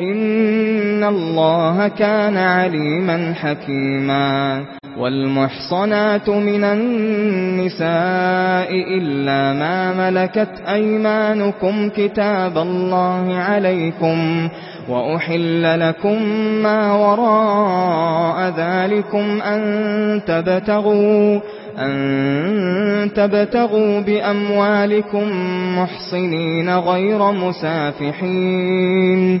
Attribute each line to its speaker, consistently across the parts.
Speaker 1: إن الله كان عليما حكيما والمحصنات من النساء إلا ما ملكت أيمانكم كتاب الله عليكم وأحل لكم ما وراء ذلكم أن تبتغوا أن تبتغوا بأموالكم محصنين غير مسافحين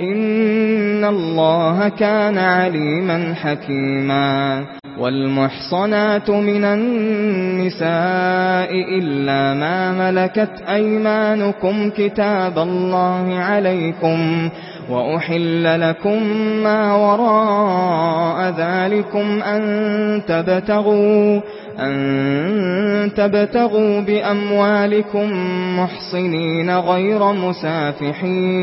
Speaker 1: إن الله كان عليما حكيما والمحصنات من النساء إلا ما ملكت أيمانكم كتاب الله عليكم وأحل لكم ما وراء ذلكم أن تبتغوا أن تبتغوا بأموالكم محصنين غير مسافحين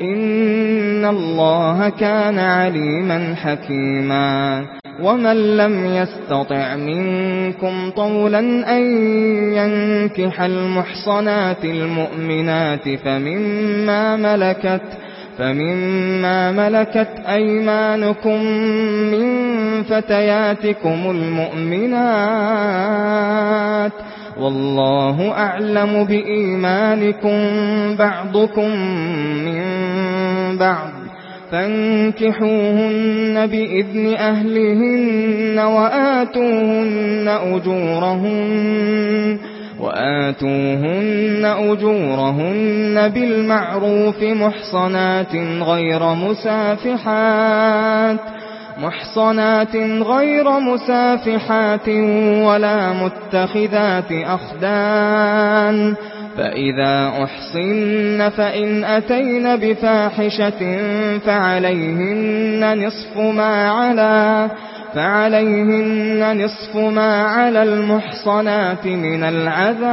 Speaker 1: إن الله كان عليما حكيما ومن لم يستطع منكم طولا أن ينكح المحصنات المؤمنات فمما ملكت فَمِمَّا مَلَكَتْ أَيْمَانُكُمْ مِنْ فَتَيَاتِكُمُ الْمُؤْمِنَاتِ والله أعلم بإيمانكم بعضكم من بعض فانكحوهن بإذن أهلهن وآتوهن أجورهن وآتوهن أجورهن بالمعروف محصنات غير مسافحات محصنات غير مسافحات ولا متخذات أخدان فإذا أحصن فإن أتين بفاحشة فعليهن نصف ما علا فعليهن نصف ما على المحصنات من العذاب.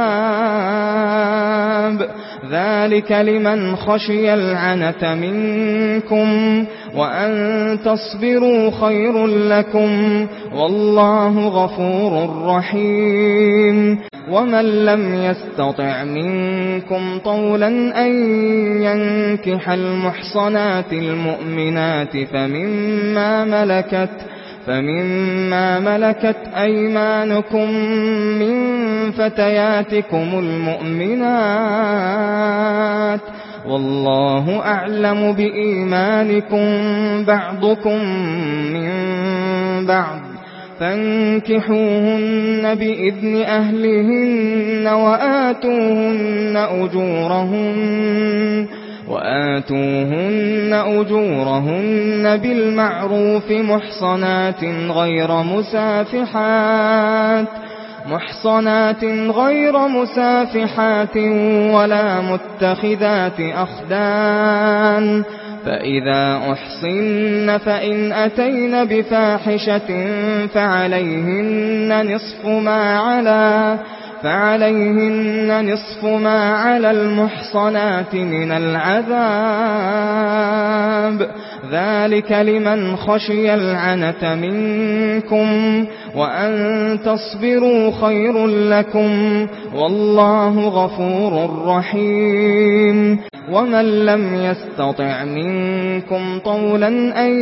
Speaker 1: ذلك لمن خشي العنت منكم وأن تصبروا خير لكم والله غفور رحيم. ومن لم يستطع منكم طولا أن ينكح المحصنات المؤمنات فمما ملكت فَمِمَّا مَلَكَتْ أَيْمَانُكُمْ مِنْ فَتَيَاتِكُمُ الْمُؤْمِنَاتِ وَاللَّهُ أَعْلَمُ بِإِيمَانِكُمْ بَعْضُكُمْ مِنْ بَعْضٍ فَانكِحُوهُنَّ بِإِذْنِ أَهْلِهِنَّ وَآتُوهُنَّ أُجُورَهُنَّ وآتوهن أجورهن بالمعروف محصنات غير مسافحات محصنات غير مسافحات ولا متخذات أخدان فإذا أحصن فإن أتين بفاحشة فعليهن نصف ما علا فعليهن نصف ما على المحصنات من العذاب. ذلك لمن خشي العنة منكم وأن تصبروا خير لكم والله غفور رحيم. ومن لم يستطع منكم طولا أن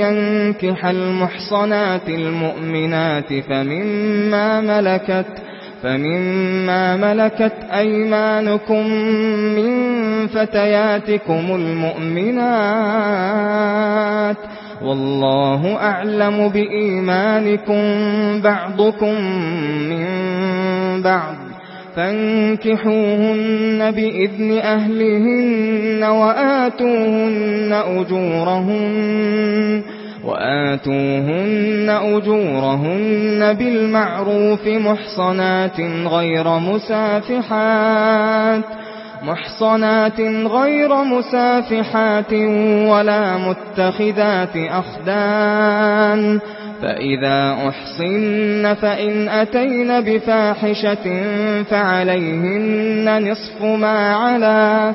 Speaker 1: ينكح المحصنات المؤمنات فمما ملكت فَمِمَّا مَلَكَتْ أَيْمَانُكُمْ مِنْ فَتَيَاتِكُمُ الْمُؤْمِنَاتِ وَاللَّهُ أَعْلَمُ بِإِيمَانِكُمْ بَعْضُكُمْ مِنْ بَعْضٍ فَانكِحُوهُنَّ بِإِذْنِ أَهْلِهِنَّ وَآتُوهُنَّ أُجُورَهُنَّ وآتوهن أجورهن بالمعروف محصنات غير مسافحات محصنات غير مسافحات ولا متخذات أخدان فإذا أحصن فإن أتين بفاحشة فعليهن نصف ما علا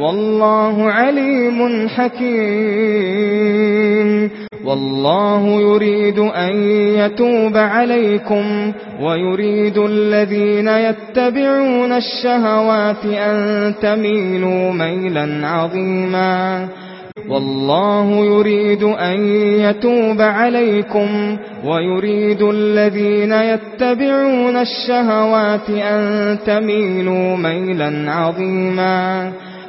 Speaker 1: والله عليم حكيم والله يريد أن يتوب عليكم ويريد الذين يتبعون الشهوات أن تميلوا ميلا عظيما والله يريد أن يتوب عليكم ويريد الذين يتبعون الشهوات أن تميلوا ميلا عظيما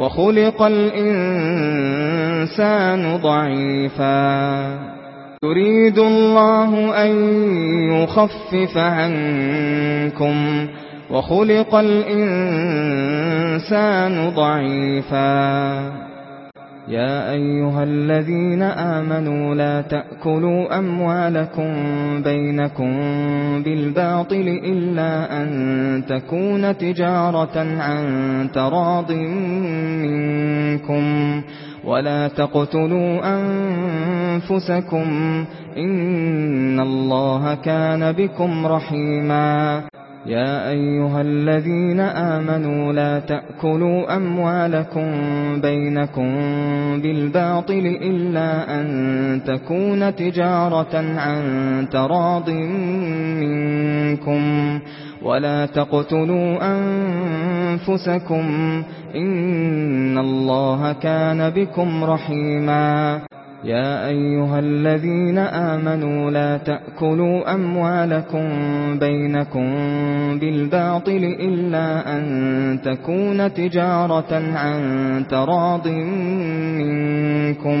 Speaker 1: وَخُلِقَ الْإِنسَانُ ضَعِيفًا. يُرِيدُ اللَّهُ أَن يُخَفِّفَ عَنكُمْ. وَخُلِقَ الْإِنسَانُ ضَعِيفًا. يا أيها الذين آمنوا لا تأكلوا أموالكم بينكم بالباطل إلا أن تكون تجارة عن تراض منكم ولا تقتلوا أنفسكم إن الله كان بكم رحيما. يا أيها الذين آمنوا لا تأكلوا أموالكم بينكم بالباطل إلا أن تكون تجارة عن تراض منكم. ولا تقتلوا أنفسكم إن الله كان بكم رحيما. يا أيها الذين آمنوا لا تأكلوا أموالكم بينكم بالباطل إلا أن تكون تجارة عن تراض منكم.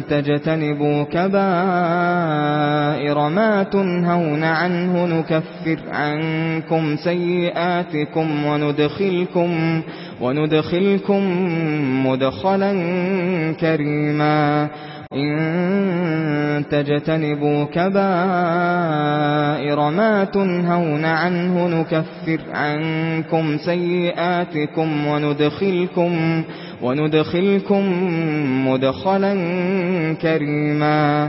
Speaker 1: تجتنبوا كبائر ما تنهون عنه نكفر عنكم سيئاتكم وندخلكم وندخلكم مدخلا كريما إن تجتنبوا كبائر ما تنهون عنه نكفر عنكم سيئاتكم وندخلكم وندخلكم مدخلا كريما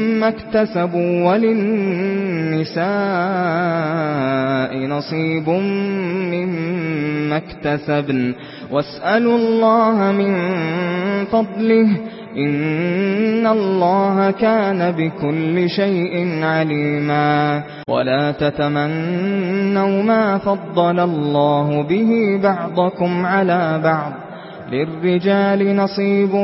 Speaker 1: مما اكتسبوا وللنساء نصيب مما اكتسبن. واسألوا الله من فضله. إن الله كان بكل شيء عليما. ولا تتمنوا ما فضل الله به بعضكم على بعض. للرجال نصيب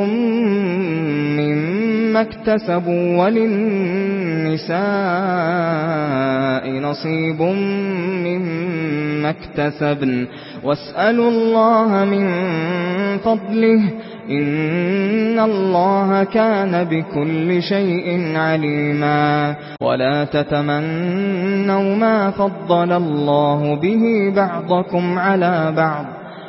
Speaker 1: مما اكتسبوا وللنساء نصيب مما اكتسبن واسألوا الله من فضله إن الله كان بكل شيء عليما ولا تتمنوا ما فضل الله به بعضكم على بعض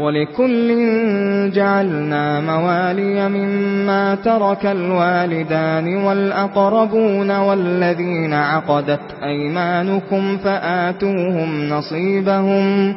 Speaker 1: وَلِكُلٍّ جَعَلْنَا مَوَالِيَ مِمَّا تَرَكَ الْوَالِدَانِ وَالْأَقْرَبُونَ وَالَّذِينَ عَقَدَتْ أَيْمَانُكُمْ فَآتُوهُمْ نَصِيبَهُمْ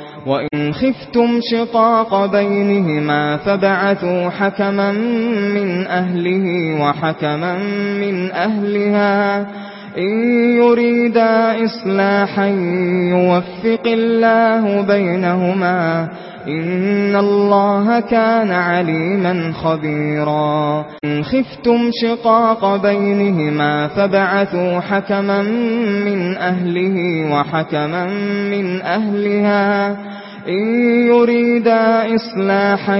Speaker 1: وَإِنْ خِفْتُمْ شِقَاقَ بَيْنِهِمَا فَبَعَثُوا حَكَمًا مِنْ أَهْلِهِ وَحَكَمًا مِنْ أَهْلِهَا إِنْ يُرِيدَا إِصْلَاحًا يُوَفِّقِ اللَّهُ بَيْنَهُمَا إن الله كان عليما خبيرا. ان خفتم شقاق بينهما فبعثوا حكما من أهله وحكما من أهلها. إن يريدا إصلاحا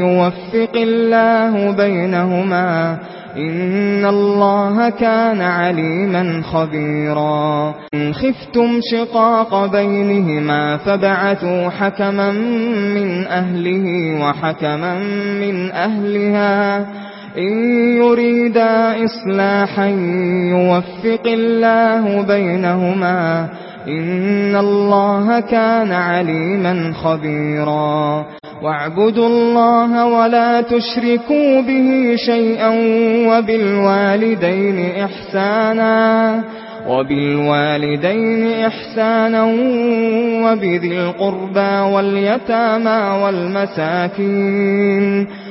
Speaker 1: يوفق الله بينهما إن الله كان عليما خبيرا. إن خفتم شقاق بينهما فبعثوا حكما من أهله وحكما من أهلها. إن يريدا إصلاحا يوفق الله بينهما إن الله كان عليما خبيرا. واعبدوا الله ولا تشركوا به شيئا وبالوالدين إحسانا وبالوالدين إحسانا وبذي القربى واليتامى والمساكين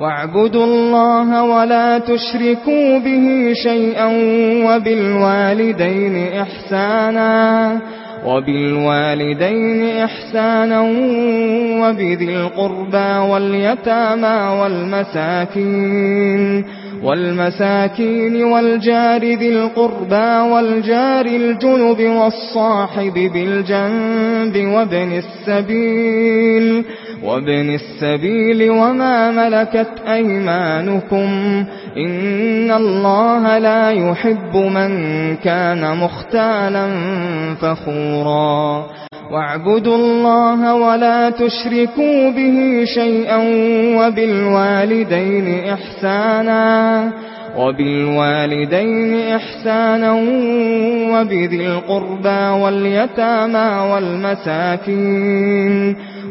Speaker 1: واعبدوا الله ولا تشركوا به شيئا وبالوالدين إحسانا وبالوالدين إحسانا وبذي القربى واليتامى والمساكين والمساكين والجار ذي القربى والجار الجنب والصاحب بالجنب وابن السبيل وابن السبيل وما ملكت أيمانكم إن الله لا يحب من كان مختالا فخورا واعبدوا الله ولا تشركوا به شيئا وبالوالدين إحسانا وبالوالدين إحسانا وبذي القربى واليتامى والمساكين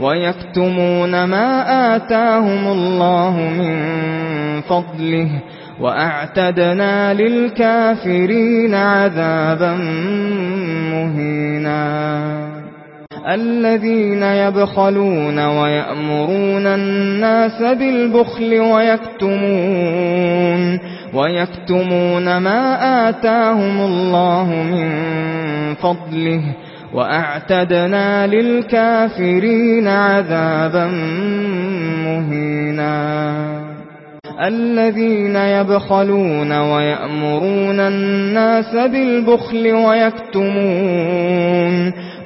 Speaker 1: وَيَكْتُمُونَ مَا آتَاهُمُ اللَّهُ مِنْ فَضْلِهِ وَأَعْتَدْنَا لِلْكَافِرِينَ عَذَابًا مُهِينًا الذين يبخلون ويأمرون الناس بالبخل ويكتمون ويكتمون ما آتاهم الله من فضله وأعتدنا للكافرين عذابا مهينا الذين يبخلون ويأمرون الناس بالبخل ويكتمون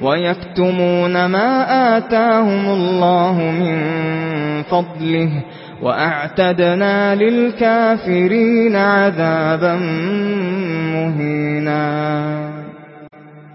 Speaker 1: ويكتمون ما آتاهم الله من فضله وأعتدنا للكافرين عذابا مهينا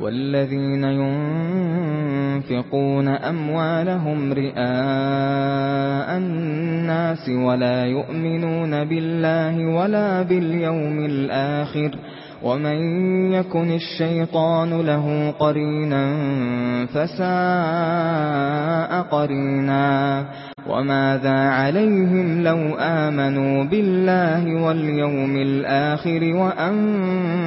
Speaker 1: والذين ينفقون أموالهم رئاء الناس ولا يؤمنون بالله ولا باليوم الآخر ومن يكن الشيطان له قرينا فساء قرينا وماذا عليهم لو آمنوا بالله واليوم الآخر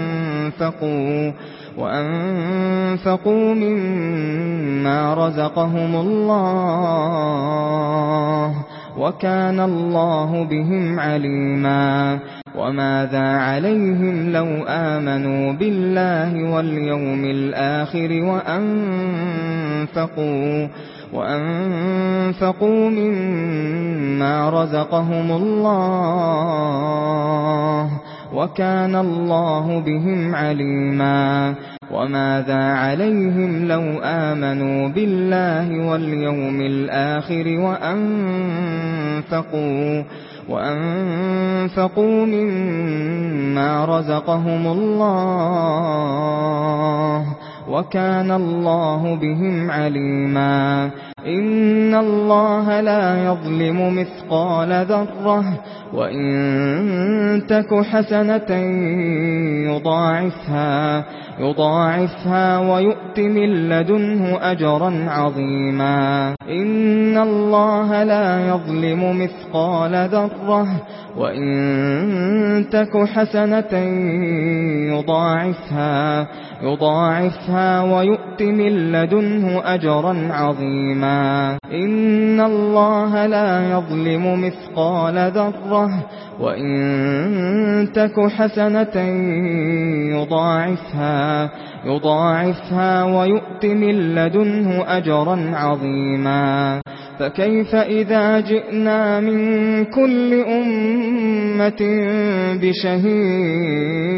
Speaker 1: وأنفقوا وَأَنفِقُوا مِمَّا رَزَقَهُمُ اللَّهُ وَكَانَ اللَّهُ بِهِمْ عَلِيمًا وَمَاذَا عَلَيْهِمْ لَوْ آمَنُوا بِاللَّهِ وَالْيَوْمِ الْآخِرِ وَأَنفِقُوا وَأَنفِقُوا مِمَّا رَزَقَهُمُ اللَّهُ وَكَانَ اللَّهُ بِهِمْ عَلِيمًا وَمَاذَا عَلَيْهِمْ لَوْ آمَنُوا بِاللَّهِ وَالْيَوْمِ الْآخِرِ وَأَنفَقُوا وَأَنفِقُوا مِمَّا رَزَقَهُمُ اللَّهُ وَكَانَ اللَّهُ بِهِمْ عَلِيمًا إن الله لا يظلم مثقال ذرة وإن تك حسنة يضاعفها يضاعفها ويؤت من لدنه أجرا عظيما. إن الله لا يظلم مثقال ذرة وإن تك حسنة يضاعفها يضاعفها ويؤت من لدنه أجرا عظيما. إن الله لا يظلم مثقال ذرة وإن تك حسنة يضاعفها يضاعفها ويؤت من لدنه أجرا عظيما. فكيف إذا جئنا من كل أمة بشهيد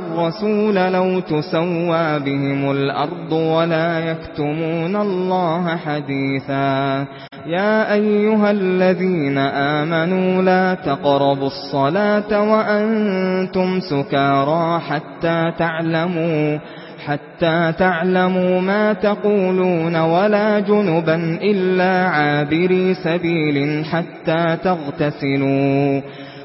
Speaker 1: الرسول لو تسوى بهم الأرض ولا يكتمون الله حديثا. يا أيها الذين آمنوا لا تقربوا الصلاة وأنتم سكارى حتى تعلموا حتى تعلموا ما تقولون ولا جنبا إلا عابري سبيل حتى تغتسلوا.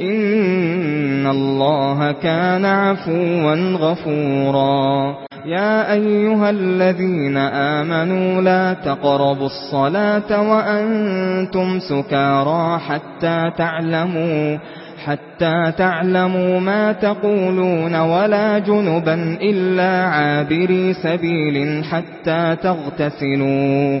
Speaker 1: إن الله كان عفوا غفورا. يا أيها الذين آمنوا لا تقربوا الصلاة وأنتم سكارا حتى تعلموا حتى تعلموا ما تقولون ولا جنبا إلا عابري سبيل حتى تغتسلوا.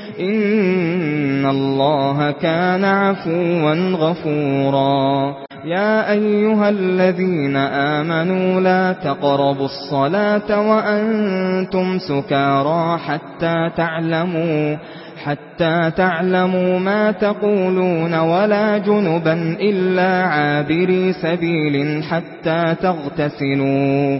Speaker 1: إن الله كان عفوا غفورا. يا أيها الذين آمنوا لا تقربوا الصلاة وأنتم سكارا حتى تعلموا حتى تعلموا ما تقولون ولا جنبا إلا عابري سبيل حتى تغتسلوا.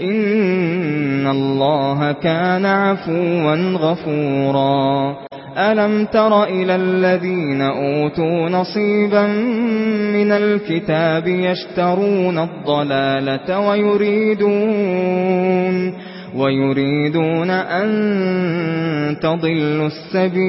Speaker 1: إن الله كان عفوا غفورا. ألم تر إلى الذين أوتوا نصيبا من الكتاب يشترون الضلالة ويريدون وَيُرِيدُونَ أَن تَضِلُّوا السَّبِيلَ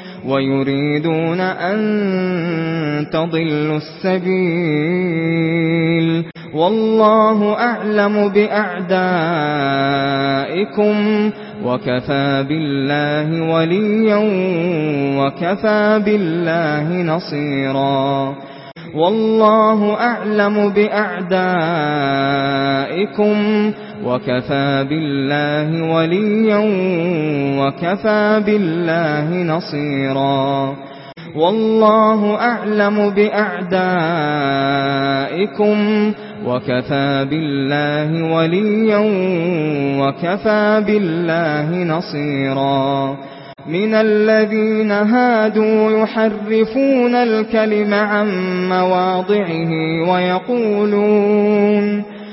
Speaker 1: ويريدون أن تضلوا السبيل والله أعلم بأعدائكم وكفى بالله وليا وكفى بالله نصيرا والله أعلم بأعدائكم وَكَفَى بِاللَّهِ وَلِيًّا وَكَفَى بِاللَّهِ نَصِيرًا وَاللَّهُ أَعْلَمُ بِأَعْدَائِكُمْ وَكَفَى بِاللَّهِ وَلِيًّا وَكَفَى بِاللَّهِ نَصِيرًا مِنَ الَّذِينَ هَادُوا يُحَرِّفُونَ الْكَلِمَ عَن مَّوَاضِعِهِ وَيَقُولُونَ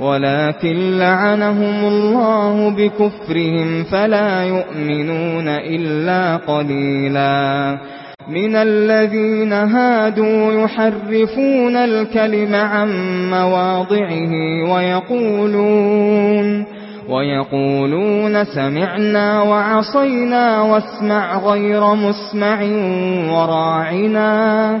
Speaker 1: ولكن لعنهم الله بكفرهم فلا يؤمنون إلا قليلا. من الذين هادوا يحرفون الكلم عن مواضعه ويقولون وَيَقُولُونَ سَمِعْنَا وَعَصَيْنَا وَاسْمَعْ غَيْرَ مُسْمَعٍ وَرَاعِنَا.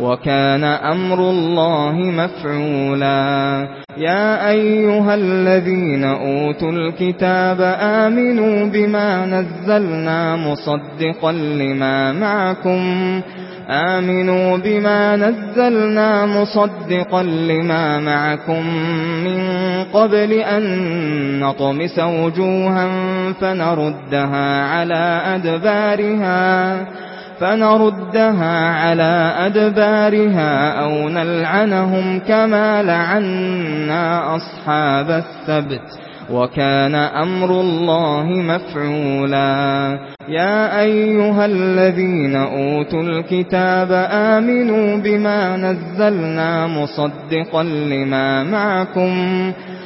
Speaker 1: وَكَانَ أَمْرُ اللَّهِ مَفْعُولًا. يَا أَيُّهَا الَّذِينَ أُوتُوا الْكِتَابَ آمِنُوا بِمَا نَزَّلْنَا مُصَدِّقًا لِمَا مَعَكُمْ. آمنوا بما نزلنا مصدقا لما معكم. من قبل أن نطمس وجوها فنردها على أدبارها. فنردها على أدبارها أو نلعنهم كما لعنا أصحاب السبت وكان أمر الله مفعولا. يا أيها الذين أوتوا الكتاب آمنوا بما نزلنا مصدقا لما معكم.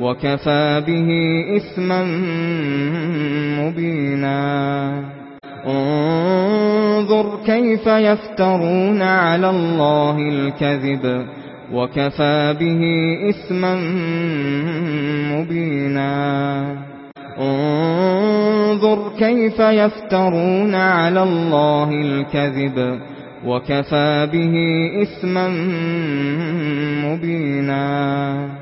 Speaker 1: وَكَفَى بِهِ إِثْمًا مُبِينًا انظُرْ كَيْفَ يَفْتَرُونَ عَلَى اللَّهِ الْكَذِبَ وَكَفَى بِهِ إِثْمًا مُبِينًا انظُرْ كَيْفَ يَفْتَرُونَ عَلَى اللَّهِ الْكَذِبَ وَكَفَى بِهِ إِثْمًا مُبِينًا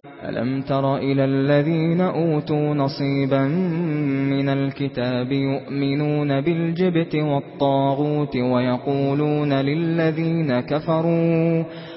Speaker 1: أَلَمْ تَرَ إِلَى الَّذِينَ أُوتُوا نَصِيبًا مِنَ الْكِتَابِ يُؤْمِنُونَ بِالْجِبْتِ وَالطَّاغُوتِ وَيَقُولُونَ لِلَّذِينَ كَفَرُوا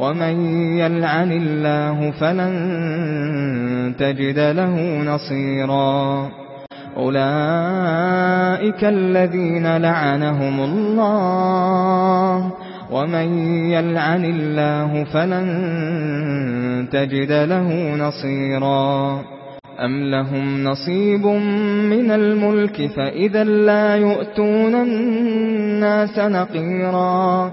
Speaker 1: ومن يلعن الله فلن تجد له نصيرا أولئك الذين لعنهم الله ومن يلعن الله فلن تجد له نصيرا أم لهم نصيب من الملك فإذا لا يؤتون الناس نقيرا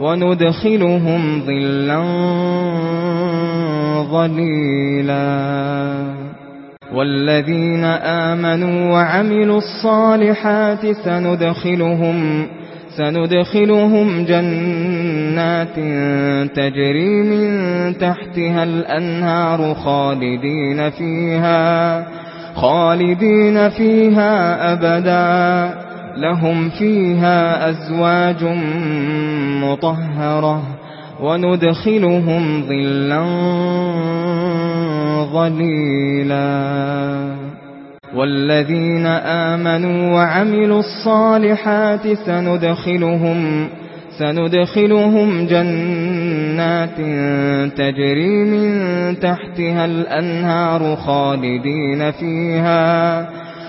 Speaker 1: وندخلهم ظلا ظليلا. والذين آمنوا وعملوا الصالحات سندخلهم سندخلهم جنات تجري من تحتها الأنهار خالدين فيها خالدين فيها أبدا. لهم فيها أزواج مطهرة وندخلهم ظلا ظليلا. والذين آمنوا وعملوا الصالحات سندخلهم سندخلهم جنات تجري من تحتها الأنهار خالدين فيها.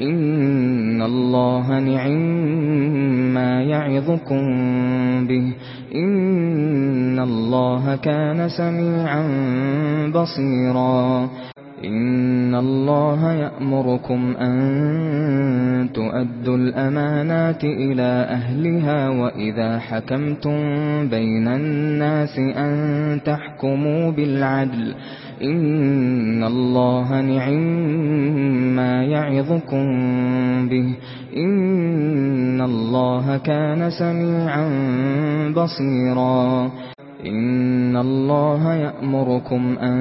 Speaker 1: إن الله نعم ما يعظكم به إن الله كان سميعا بصيرا إن الله يأمركم أن تؤدوا الأمانات إلى أهلها وإذا حكمتم بين الناس أن تحكموا بالعدل إن الله نعم يعظكم به إن الله كان سميعا بصيرا إن الله يأمركم أن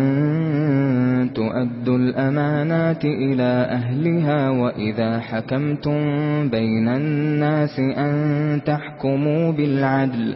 Speaker 1: تؤدوا الأمانات إلى أهلها وإذا حكمتم بين الناس أن تحكموا بالعدل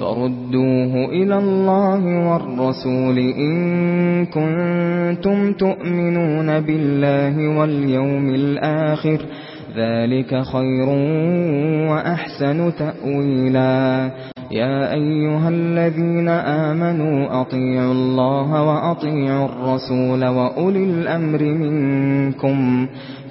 Speaker 1: فردوه إلى الله والرسول إن كنتم تؤمنون بالله واليوم الآخر ذلك خير وأحسن تأويلا. يا أيها الذين آمنوا أطيعوا الله وأطيعوا الرسول وأولي الأمر منكم.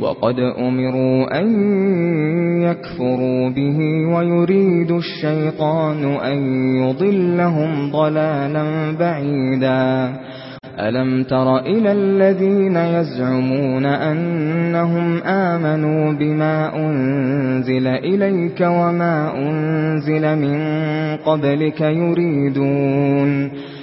Speaker 1: وقد أمروا أن يكفروا به ويريد الشيطان أن يضلهم ضلالا بعيدا. ألم تر إلى الذين يزعمون أنهم آمنوا بما أنزل إليك وما أنزل من قبلك يريدون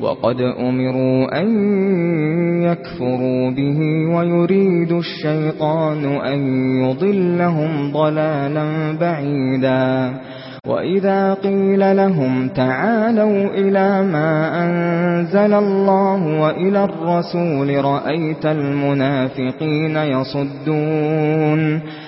Speaker 1: وقد أمروا أن يكفروا به ويريد الشيطان أن يضلهم ضلالا بعيدا. وَإِذَا قِيلَ لَهُمْ تَعَالَوْا إِلَى مَا أَنزَلَ اللَّهُ وَإِلَى الرَّسُولِ رَأَيْتَ الْمُنَافِقِينَ يَصُدُّونَ.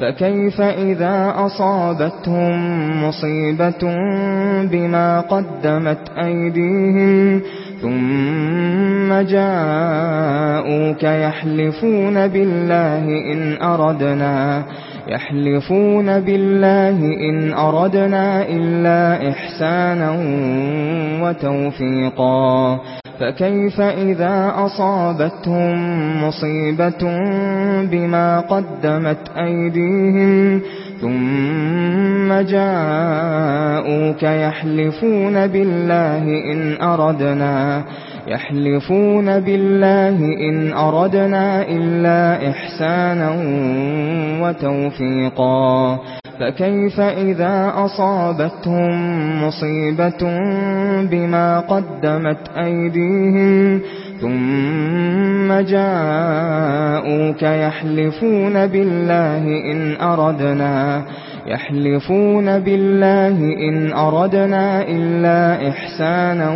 Speaker 1: فكيف إذا أصابتهم مصيبة بما قدمت أيديهم ثم جاءوك يحلفون بالله إن أردنا يحلفون بالله إن أردنا إلا إحسانا وتوفيقا فكيف إذا أصابتهم مصيبة بما قدمت أيديهم ثم جاءوك يحلفون بالله إن أردنا يحلفون بالله إن أردنا إلا إحسانا وتوفيقا فكيف إذا أصابتهم مصيبة بما قدمت أيديهم ثم جاءوك يحلفون بالله إن أردنا يحلفون بالله إن أردنا إلا إحسانا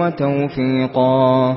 Speaker 1: وتوفيقا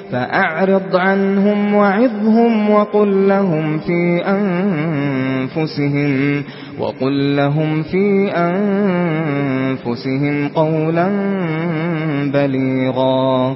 Speaker 1: فأعرض عنهم وعظهم وقل لهم في أنفسهم وقل لهم في أنفسهم قولا بليغا.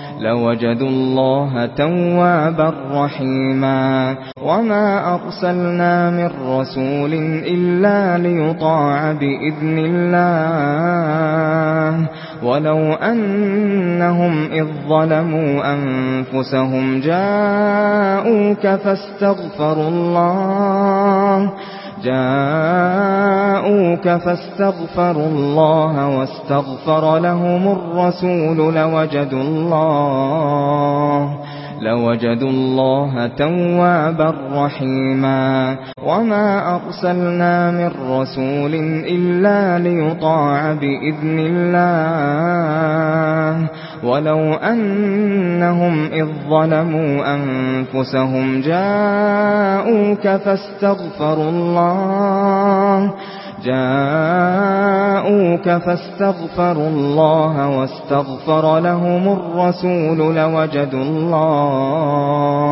Speaker 1: لوجدوا الله توابا رحيما وما أرسلنا من رسول إلا ليطاع بإذن الله ولو أنهم إذ ظلموا أنفسهم جاءوك فاستغفروا الله جاءوك فاستغفروا الله واستغفر لهم الرسول لوجدوا الله لوجدوا الله توابا رحيما. وما أرسلنا من رسول إلا ليطاع بإذن الله. ولو أنهم إذ ظلموا أنفسهم جاءوك فاستغفروا الله جاءوك فاستغفروا الله واستغفر لهم الرسول لوجدوا الله.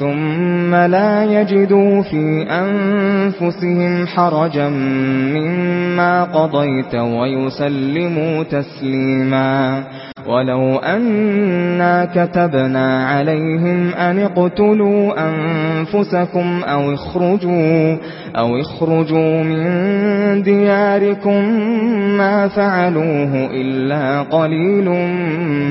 Speaker 1: ثُمَّ لَا يَجِدُوا فِي أَنفُسِهِمْ حَرَجًا مِّمَّا قَضَيْتَ وَيُسَلِّمُوا تَسْلِيمًا. وَلَوْ أَنَّا كَتَبْنَا عَلَيْهِمْ أَنِ اقْتُلُوا أَنفُسَكُمْ أَوْ اخْرُجُوا أَوْ اخْرُجُوا مِن دِيَارِكُمْ مَا فَعَلُوهُ إِلَّا قَلِيلٌ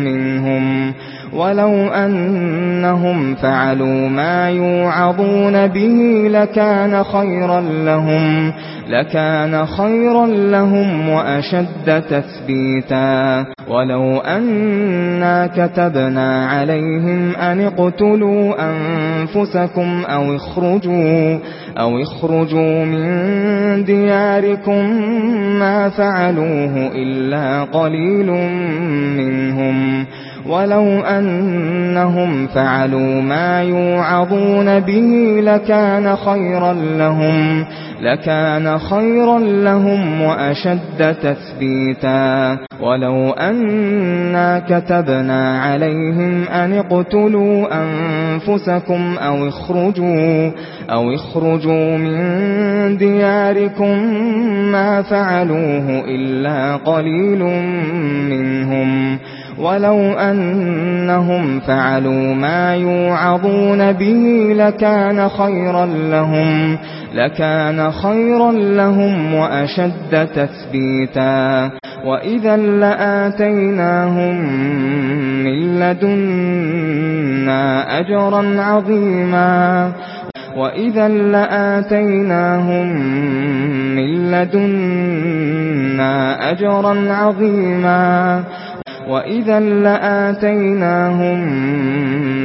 Speaker 1: مِّنْهُمْ. ولو أنهم فعلوا ما يوعظون به لكان خيرا لهم لكان خيرا لهم وأشد تثبيتا. ولو أنا كتبنا عليهم أن اقتلوا أنفسكم أو اخرجوا أو اخرجوا من دياركم ما فعلوه إلا قليل منهم. ولو أنهم فعلوا ما يوعظون به لكان خيرا لهم لكان خيرا لهم وأشد تثبيتا. ولو أنا كتبنا عليهم أن اقتلوا أنفسكم أو اخرجوا أو اخرجوا من دياركم ما فعلوه إلا قليل منهم. ولو أنهم فعلوا ما يوعظون به لكان خيرا لهم لكان خيرا لهم وأشد تثبيتا. وإذا لآتيناهم من لدنا أجرا عظيما. وَإِذًا لَّآتَيْنَاهُم مِّن لَّدُنَّا أَجْرًا عَظِيمًا. وَإِذًا لَّآتَيْنَاهُم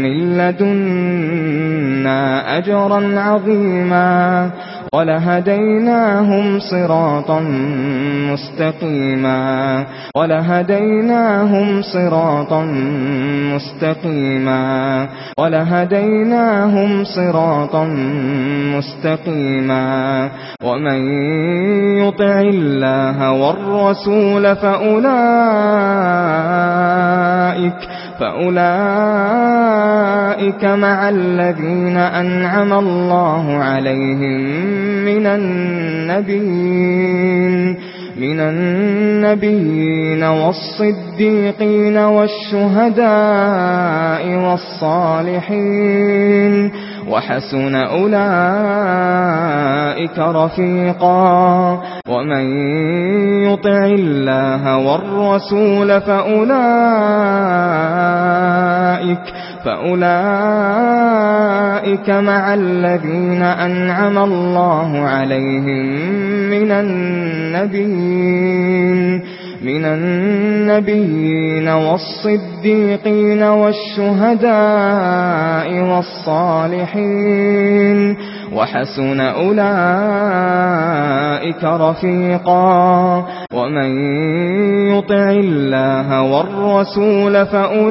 Speaker 1: مِّن لَّدُنَّا أَجْرًا عَظِيمًا ولهديناهم صراطا مستقيما. ولهديناهم صراطا مستقيما. ولهديناهم صراطا مستقيما. ومن يطع الله والرسول فأولئك فأولئك مع الذين أنعم الله عليهم من النبيين من النبيين والصديقين والشهداء والصالحين وحسن أولئك رفيقا. ومن يطع الله والرسول فأولئك فأولئك مع الذين أنعم الله عليهم من النبيين. من النبيين والصديقين والشهداء والصالحين وحسن أولئك رفيقا ومن يطع الله والرسول فأولئك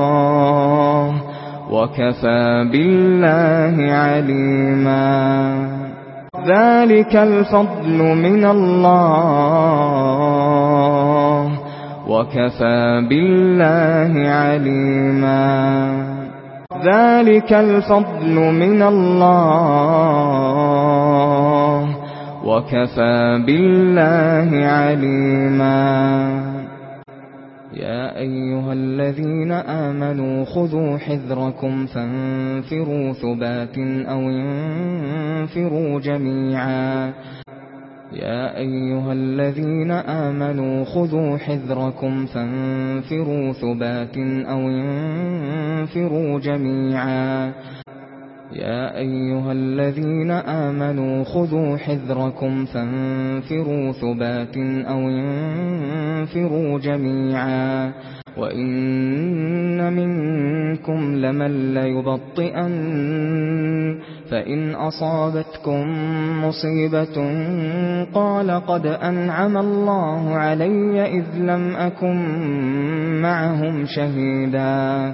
Speaker 1: وَكَفَى بِاللَّهِ عَلِيمًا ذَلِكَ الْفَضْلُ مِنَ اللَّهِ وَكَفَى بِاللَّهِ عَلِيمًا ذَلِكَ الْفَضْلُ مِنَ اللَّهِ وَكَفَى بِاللَّهِ عَلِيمًا يا أيها الذين آمنوا خذوا حذركم فانفروا ثبات أو انفروا جميعا. يا أيها الذين آمنوا خذوا حذركم فانفروا ثبات أو انفروا جميعا. يا أيها الذين آمنوا خذوا حذركم فانفروا ثبات أو انفروا جميعا وإن منكم لمن لا فإن أصابتكم مصيبة قال قد أنعم الله علي إذ لم أكن معهم شهيدا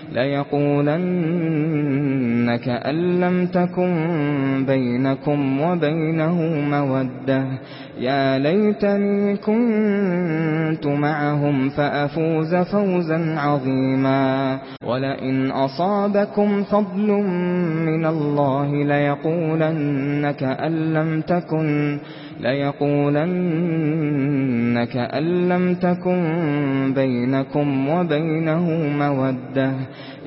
Speaker 1: لَيَقُولَنَّ كَأَن لَّمْ تَكُن بَيْنَكُمْ وَبَيْنَهُ مَوَدَّةٌ يَا لَيْتَنِي كُنتُ مَعَهُمْ فَأَفُوزَ فَوْزًا عَظِيمًا وَلَئِنْ أَصَابَكُمْ فَضْلٌ مِّنَ اللَّهِ لَيَقُولَنَّ كَأَن لَّمْ تَكُن ليقولنك أن لَّمْ تَكُن بَيْنَكُمْ وَبَيْنَهُ مَوَدَّةٌ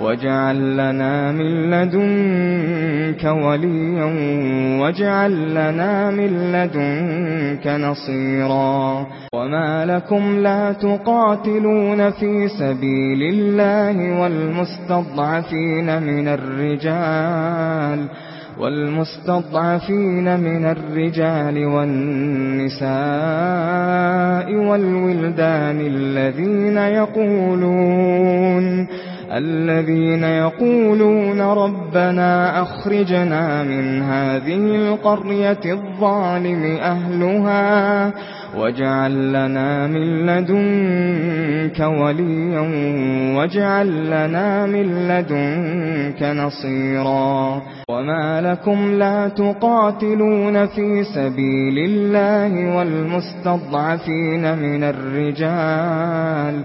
Speaker 1: واجعل لنا من لدنك وليا واجعل لنا من لدنك نصيرا وما لكم لا تقاتلون في سبيل الله والمستضعفين من الرجال والمستضعفين من الرجال والنساء والولدان الذين يقولون الذين يقولون ربنا أخرجنا من هذه القرية الظالم أهلها واجعل لنا من لدنك وليا واجعل لنا من لدنك نصيرا وما لكم لا تقاتلون في سبيل الله والمستضعفين من الرجال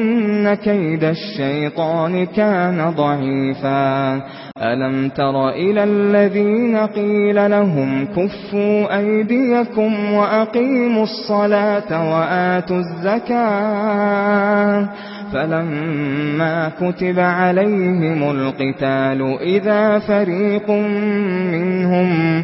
Speaker 1: إن كيد الشيطان كان ضعيفا ألم تر إلى الذين قيل لهم كفوا أيديكم وأقيموا الصلاة وآتوا الزكاة فَلَمَّا كُتِبَ عَلَيْهِمُ الْقِتَالُ إِذَا فَرِيقٌ مِّنْهُمْ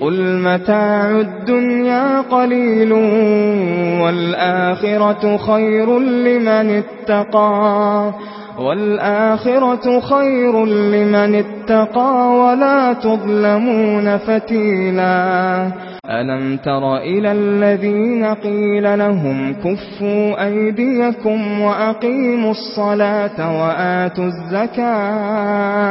Speaker 1: قل متاع الدنيا قليل والآخرة خير لمن اتقى والآخرة خير لمن اتقى ولا تظلمون فتيلا ألم تر إلى الذين قيل لهم كفوا أيديكم وأقيموا الصلاة وآتوا الزكاة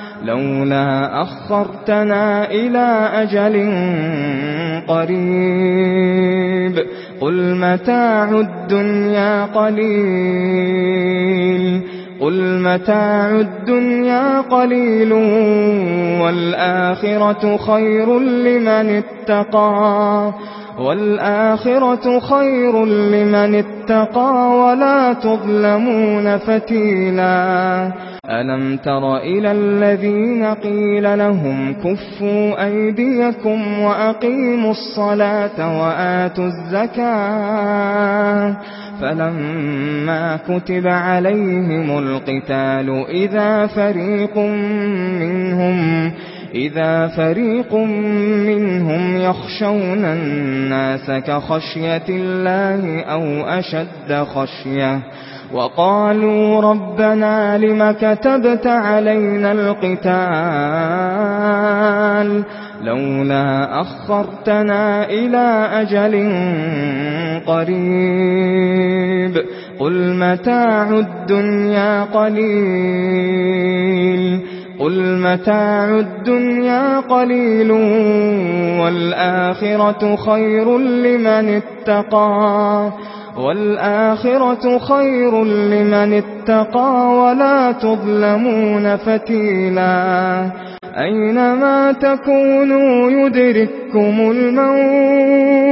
Speaker 1: لولا أخرتنا إلى أجل قريب قل متاع الدنيا قليل قل متاع الدنيا قليل والآخرة خير لمن اتقى والآخرة خير لمن اتقى ولا تظلمون فتيلا. ألم تر إلى الذين قيل لهم كفوا أيديكم وأقيموا الصلاة وآتوا الزكاة فلما كتب عليهم القتال إذا فريق منهم إذا فريق منهم يخشون الناس كخشية الله أو أشد خشية وقالوا ربنا لما كتبت علينا القتال لولا أخرتنا إلى أجل قريب قل متاع الدنيا قليل قل متاع الدنيا قليل والآخرة خير لمن اتقى والآخرة خير لمن اتقى ولا تظلمون فتيلا أينما تكونوا يدرككم الموت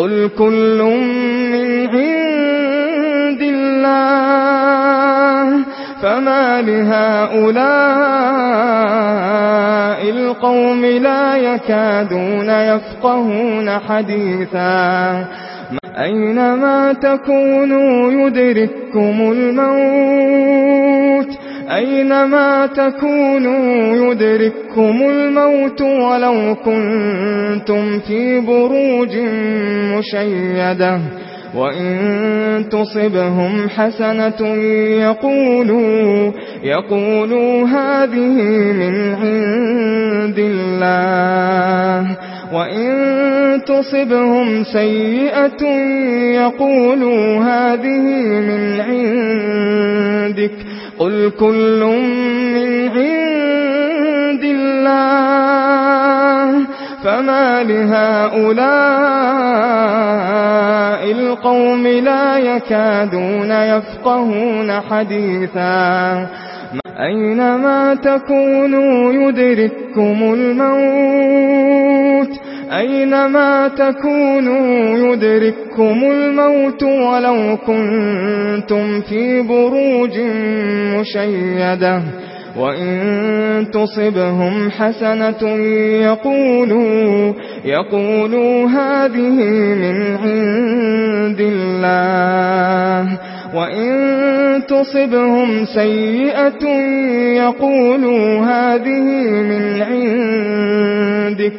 Speaker 1: قل كل من عند الله فما لهؤلاء القوم لا يكادون يفقهون حديثا أينما تكونوا يدرككم الموت أينما تكونوا يدرككم الموت ولو كنتم في بروج مشيدة وَإِن تُصِبْهُمْ حَسَنَةٌ يَقُولُوا يَقُولُوا هَذِهِ مِنْ عِندِ اللَّهِ وَإِن تُصِبْهُمْ سَيِّئَةٌ يَقُولُوا هَذِهِ مِنْ عِندِكَ قل كل من عند الله فما لهؤلاء القوم لا يكادون يفقهون حديثا أينما تكونوا يدرككم الموت أينما تكونوا يدرككم الموت ولو كنتم في بروج مشيدة وَإِن تُصِبْهُمْ حَسَنَةٌ يَقُولُوا يَقُولُوا هَذِهِ مِنْ عِندِ اللَّهِ وَإِن تُصِبْهُمْ سَيِّئَةٌ يَقُولُوا هَذِهِ مِنْ عِندِكَ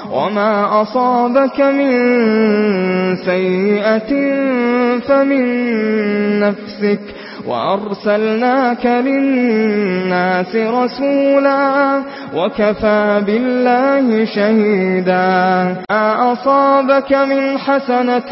Speaker 1: وما أصابك من سيئة فمن نفسك وأرسلناك للناس رسولا وكفى بالله شهيدا أصابك من حسنة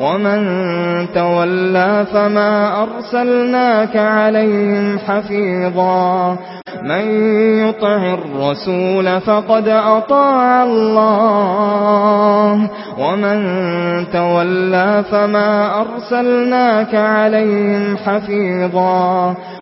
Speaker 1: ومن تولى فما أرسلناك عليهم حفيظا. من يطع الرسول فقد أطاع الله. ومن تولى فما أرسلناك عليهم حفيظا.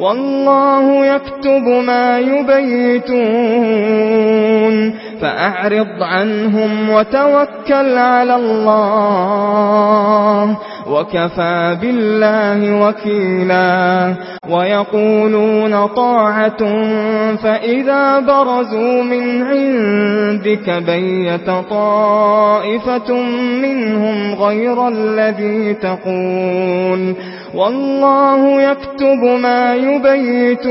Speaker 1: والله يكتب ما يبيتون. فأعرض عنهم وتوكل على الله. وكفى بالله وكيلا. ويقولون طاعة فإذا برزوا من عندك بيت طائفة منهم غير الذي تقول. والله يكتب ما يبيتون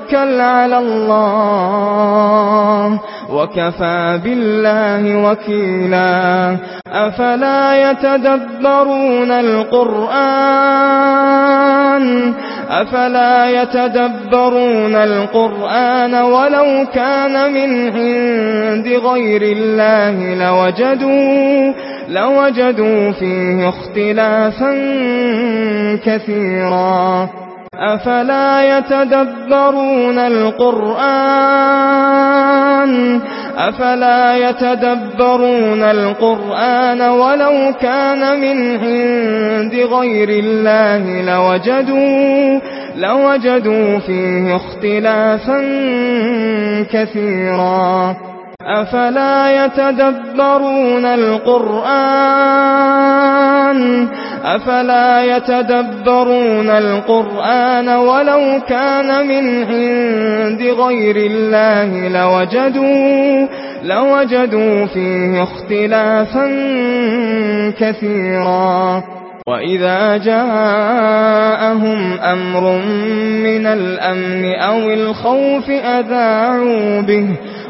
Speaker 1: وَتَوَكَّلْ عَلَى اللَّهِ وَكَفَى بِاللَّهِ وَكِيلًا أَفَلَا يَتَدَبَّرُونَ الْقُرْآنَ أَفَلَا يَتَدَبَّرُونَ الْقُرْآنَ وَلَوْ كَانَ مِنْ عِندِ غَيْرِ اللَّهِ لَوَجَدُوا لَوَجَدُوا فِيهِ اخْتِلَافًا كَثِيرًا أفلا يتدبرون القرآن؟ أفلا يتدبرون القرآن ولو كان من عند غير الله لوجدوا لوجدوا فيه اختلافا كثيرا. أفلا يتدبرون القرآن؟ أفلا يتدبرون القرآن ولو كان من عند غير الله لوجدوا لوجدوا فيه اختلافا كثيرا. وَإِذَا جَاءَهُمْ أَمْرٌ مِنَ الْأَمْنِ أَوِ الْخَوْفِ أَذَاعُوا بِهِ.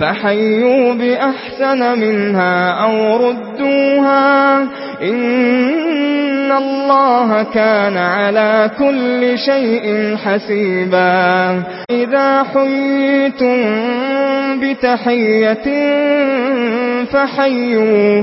Speaker 1: فحيوا بأحسن منها أو ردوها إن الله كان على كل شيء حسيبا إذا حييتم بتحية فحيوا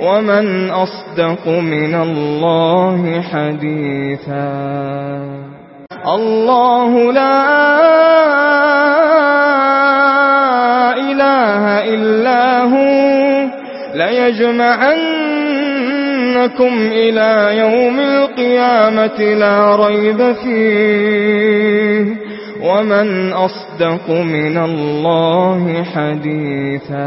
Speaker 1: ومن أصدق من الله حديثا الله لا إله إلا هو ليجمعنكم إلى يوم القيامة لا ريب فيه ومن أصدق من الله حديثا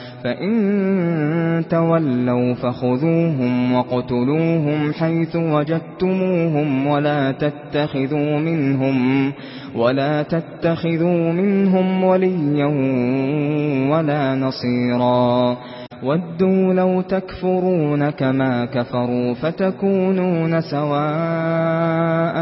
Speaker 1: فَإِن تَوَلَّوْا فَخُذُوهُمْ وَاقْتُلُوهُمْ حَيْثُ وَجَدتُّمُوهُمْ وَلَا تَتَّخِذُوا مِنْهُمْ وَلَا تَتَّخِذُوا مِنْهُمْ وَلِيًّا وَلَا نَصِيرًا وَدُّوا لَوْ تَكْفُرُونَ كَمَا كَفَرُوا فَتَكُونُونَ سَوَاءً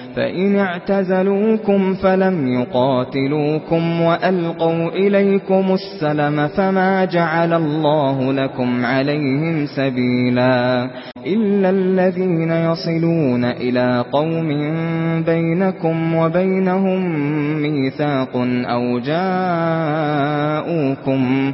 Speaker 1: فإن اعتزلوكم فلم يقاتلوكم وألقوا إليكم السلم فما جعل الله لكم عليهم سبيلا إلا الذين يصلون إلى قوم بينكم وبينهم ميثاق أو جاءوكم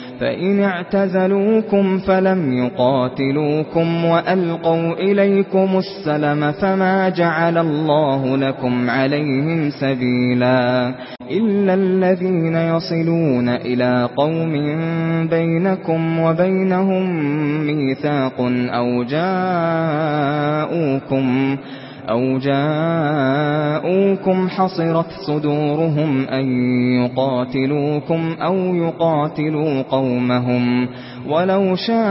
Speaker 1: فإن اعتزلوكم فلم يقاتلوكم وألقوا إليكم السلم فما جعل الله لكم عليهم سبيلا إلا الذين يصلون إلى قوم بينكم وبينهم ميثاق أو جاءوكم فإن أَوْ جَاءُوكُمْ حَصِرَتْ صُدُورُهُمْ أَن يُقَاتِلُوكُمْ أَوْ يُقَاتِلُوا قَوْمَهُمْ وَلَوْ شَاءَ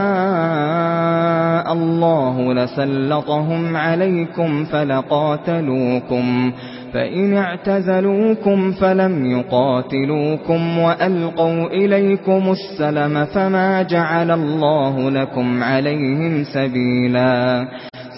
Speaker 1: اللَّهُ لَسَلَّطَهُمْ عَلَيْكُمْ فَلَقَاتَلُوكُمْ فَإِنِ اعْتَزَلُوكُمْ فَلَمْ يُقَاتِلُوكُمْ وَأَلْقَوْا إِلَيْكُمُ السَّلَمَ فَمَا جَعَلَ اللَّهُ لَكُمْ عَلَيْهِمْ سَبِيلًا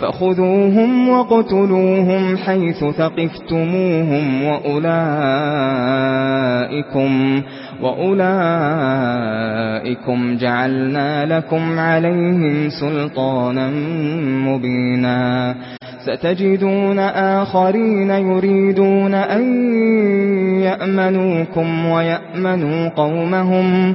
Speaker 1: فخذوهم وقتلوهم حيث ثقفتموهم وأولئكم وأولئكم جعلنا لكم عليهم سلطانا مبينا. ستجدون آخرين يريدون أن يأمنوكم ويأمنوا قومهم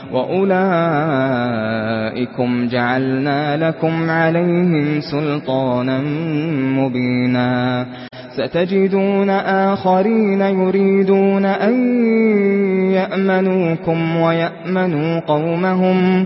Speaker 1: وَأُولَئِكُمْ جَعَلْنَا لَكُمْ عَلَيْهِمْ سُلْطَانًا مُبِينًا سَتَجِدُونَ آخَرِينَ يُرِيدُونَ أَن يَأْمَنُوكُمْ وَيَأْمَنُوا قَوْمَهُمْ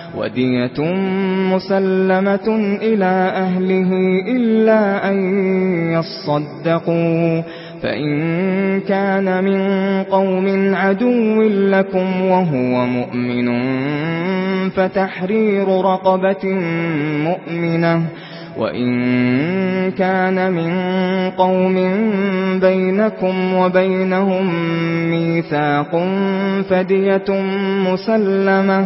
Speaker 1: ودية مسلمة إلى أهله إلا أن يصدقوا. فإن كان من قوم عدو لكم وهو مؤمن فتحرير رقبة مؤمنة. وَإِن كَانَ مِن قَوْمٍ بَيْنَكُمْ وَبَيْنَهُم مِّيثَاقٌ فَدِيَةٌ مُّسَلَّمَةٌ.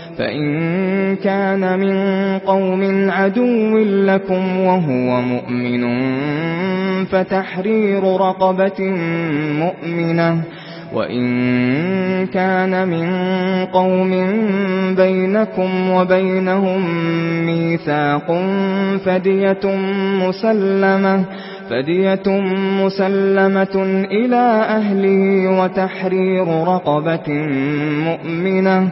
Speaker 1: فإن كان من قوم عدو لكم وهو مؤمن فتحرير رقبة مؤمنة وَإِن كَانَ مِن قَوْمٍ بَيْنَكُمْ وَبَيْنَهُم مِّيثَاقٌ فَدِيَةٌ مُّسَلَّمَةٌ فَدِيَةٌ مُّسَلَّمَةٌ إِلَى أَهْلِهِ وَتَحْرِيرُ رَقَبَةٍ مُّؤْمِنَةٍ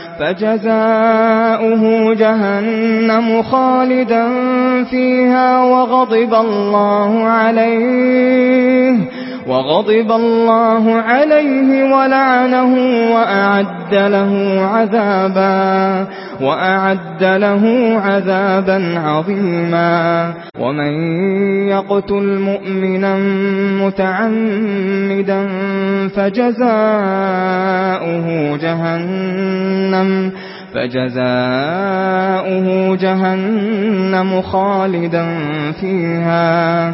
Speaker 1: فجزاؤه جهنم خالدا فيها وغضب الله عليه وغضب الله عليه ولعنه وأعد له عذابا وأعد له عذابا عظيما ومن يقتل مؤمنا متعمدا فجزاؤه جهنم فجزاؤه جهنم خالدا فيها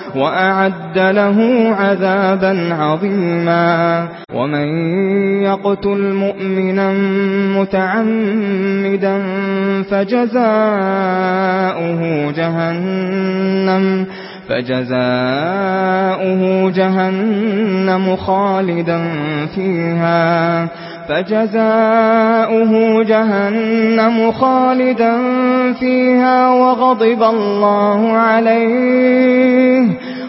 Speaker 1: وأعد له عذابا عظيما. ومن يقتل مؤمنا متعمدا فجزاؤه جهنم فجزاؤه جهنم خالدا فيها. فجزاؤه جهنم خالدا فيها وغضب الله عليه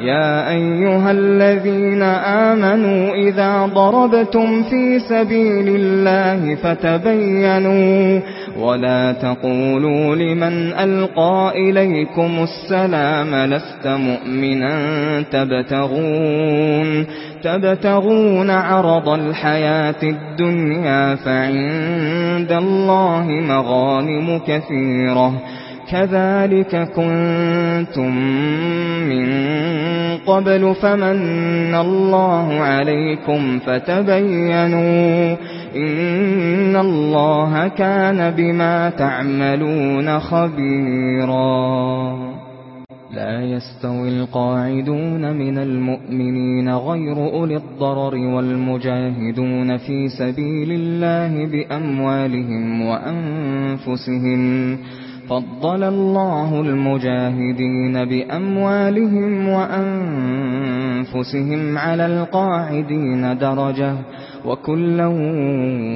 Speaker 1: يا ايها الذين امنوا اذا ضربتم في سبيل الله فتبينوا ولا تقولوا لمن القى اليكم السلام لست مؤمنا تبتغون تبتغون عرض الحياة الدنيا فعند الله مغانم كثيرة كَذَلِكَ كُنتُم مِّن قَبْلُ فَمَنَّ اللَّهُ عَلَيْكُمْ فَتَبَيَّنُوا إِنَّ اللَّهَ كَانَ بِمَا تَعْمَلُونَ خَبِيرًا. لا يستوي القاعدون من المؤمنين غير أولي الضرر والمجاهدون في سبيل الله بأموالهم وأنفسهم فضل الله المجاهدين بأموالهم وأنفسهم على القاعدين درجة وكلا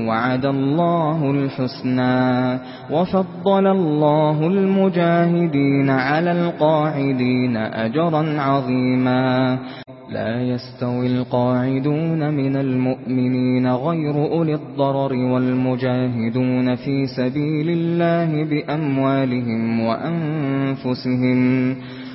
Speaker 1: وعد الله الحسنى وفضل الله المجاهدين على القاعدين أجرا عظيما لا يستوي القاعدون من المؤمنين غير أولي الضرر والمجاهدون في سبيل الله بأموالهم وأنفسهم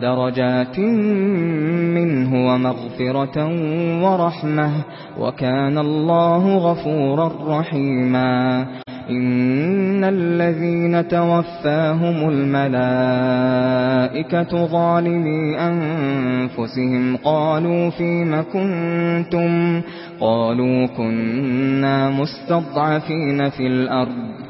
Speaker 1: درجات منه ومغفرة ورحمة وكان الله غفورا رحيما. إن الذين توفاهم الملائكة ظالمي أنفسهم قالوا فيما كنتم؟ قالوا كنا مستضعفين في الأرض.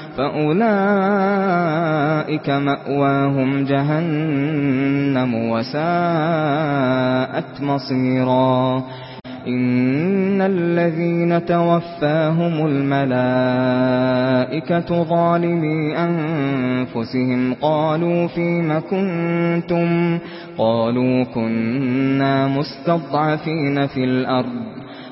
Speaker 1: فأولئك مأواهم جهنم وساءت مصيرا إن الذين توفاهم الملائكة ظالمي أنفسهم قالوا فِيمَ كنتم قالوا كنا مستضعفين في الأرض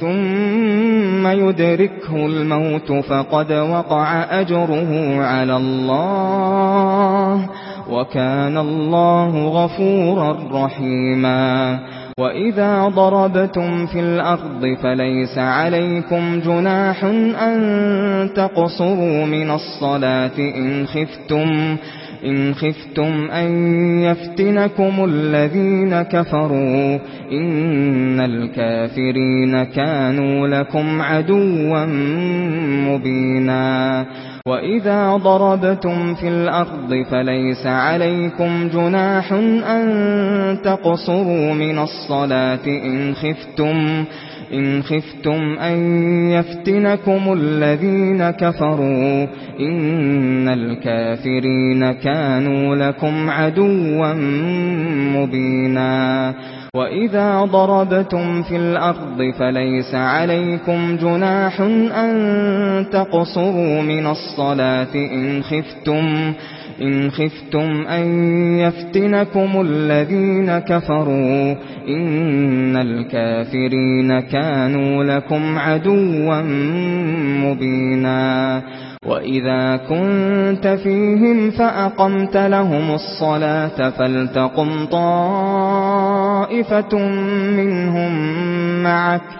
Speaker 1: ثم يدركه الموت فقد وقع أجره على الله وكان الله غفورا رحيما. وَإِذَا ضَرَبْتُمْ فِي الْأَرْضِ فَلَيْسَ عَلَيْكُمْ جُنَاحٌ أَن تَقْصُرُوا مِنَ الصَّلَاةِ إِنْ خِفْتُمْ إن خفتم أن يفتنكم الذين كفروا إن الكافرين كانوا لكم عدوا مبينا وَإِذَا ضَرَبْتُمْ فِي الْأَرْضِ فَلَيْسَ عَلَيْكُمْ جُنَاحٌ أَن تَقْصُرُوا مِنَ الصَّلَاةِ إِنْ خِفْتُمْ إن خفتم أن يفتنكم الذين كفروا إن الكافرين كانوا لكم عدوا مبينا وَإِذَا ضَرَبْتُمْ فِي الْأَرْضِ فَلَيْسَ عَلَيْكُمْ جُنَاحٌ أَن تَقْصُرُوا مِنَ الصَّلَاةِ إِنْ خِفْتُمْ إن خفتم أن يفتنكم الذين كفروا إن الكافرين كانوا لكم عدوا مبينا وَإِذَا كُنْتَ فِيهِمْ فَأَقَمْتَ لَهُمُ الصَّلَاةَ فَلْتَقُمْ طَائِفَةٌ مِّنْهُمْ مَعَكَ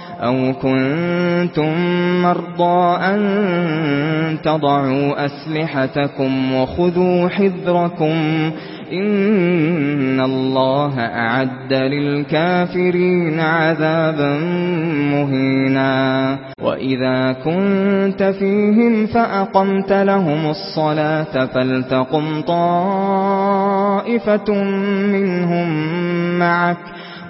Speaker 1: أَوْ كُنْتُمْ مَرْضَى أَنْ تَضَعُوا أَسْلِحَتَكُمْ وَخُذُوا حِذْرَكُمْ إِنَّ اللَّهَ أَعَدَّ لِلْكَافِرِينَ عَذَابًا مُهِينًا وَإِذَا كُنْتَ فِيهِمْ فَأَقَمْتَ لَهُمُ الصَّلَاةَ فَلْتَقُمْ طَائِفَةٌ مِنْهُمْ مَعَكَ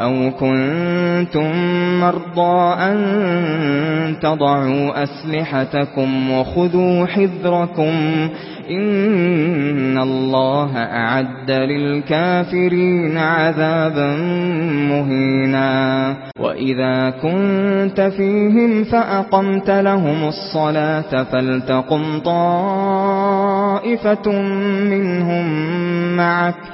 Speaker 1: أَوْ كُنْتُمْ مَرْضَىٰ أَن تَضَعُوا أَسْلِحَتَكُمْ وَخُذُوا حِذْرَكُمْ إِنَّ اللَّهَ أَعَدَّ لِلْكَافِرِينَ عَذَابًا مُّهِينًا وَإِذَا كُنتَ فِيهِمْ فَأَقَمْتَ لَهُمُ الصَّلَاةَ فَلْتَقُمْ طَائِفَةٌ مِّنْهُمْ مَعَكَ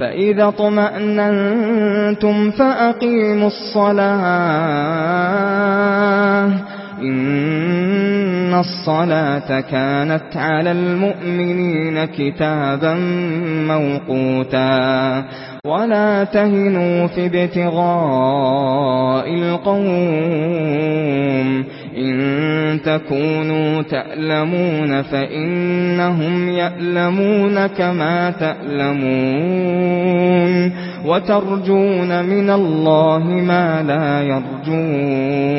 Speaker 1: فَإِذَا طَمْأَنْتُمْ فَأَقِيمُوا الصَّلَاةَ إِنَّ الصَّلَاةَ كَانَتْ عَلَى الْمُؤْمِنِينَ كِتَابًا مَّوْقُوتًا وَلَا تَهِنُوا فِي ابْتِغَاءِ الْقَوْمِ إن تكونوا تألمون فإنهم يألمون كما تألمون وترجون من الله ما لا يرجون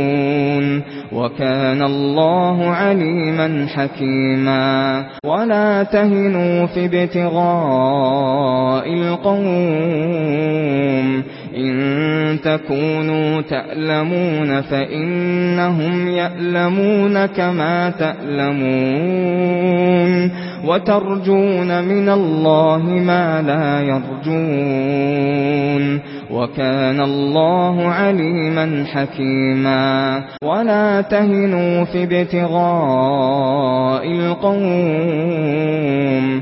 Speaker 1: وَكَانَ اللَّهُ عَلِيمًا حَكِيمًا وَلَا تَهِنُوا فِي ابْتِغَاءِ الْقَوْمِ إن تكونوا تألمون فإنهم يألمون كما تألمون وترجون من الله ما لا يرجون وَكَانَ اللَّهُ عَلِيمًا حَكِيمًا وَلَا تَهِنُوا فِي ابْتِغَاءِ الْقَوْمِ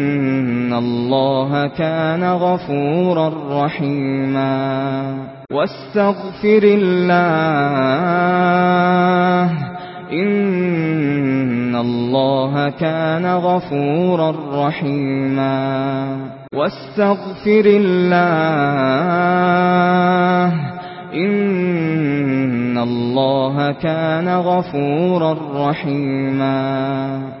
Speaker 1: الله كان غفورا رحيما واستغفر الله إن الله كان غفورا رحيما واستغفر الله إن الله كان غفورا رحيما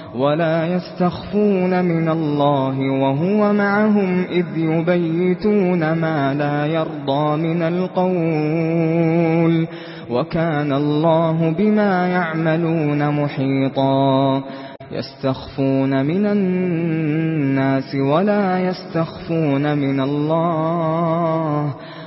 Speaker 1: ولا يستخفون من الله وهو معهم إذ يبيتون ما لا يرضى من القول وكان الله بما يعملون محيطا يستخفون من الناس ولا يستخفون من الله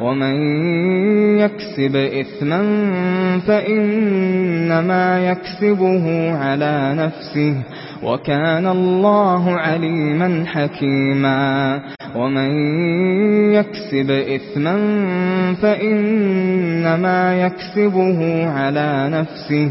Speaker 1: ومن يكسب إثما فإنما يكسبه على نفسه وكان الله عليما حكيما ومن يكسب إثما فإنما يكسبه على نفسه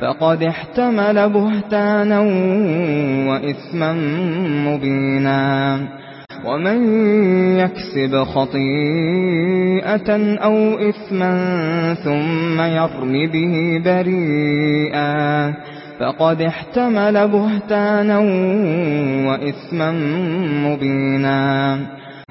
Speaker 1: فقد احتمل بهتانا وإثما مبينا ومن يكسب خطيئة أو إثما ثم يرمي به بريئا فقد احتمل بهتانا وإثما مبينا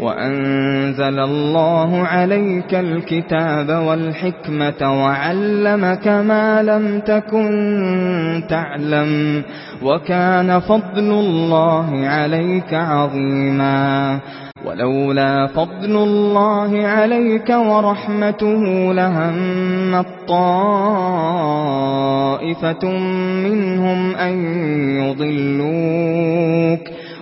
Speaker 1: وأنزل الله عليك الكتاب والحكمة وعلمك ما لم تكن تعلم وكان فضل الله عليك عظيما ولولا فضل الله عليك ورحمته لهم الطائفة منهم أن يضلوك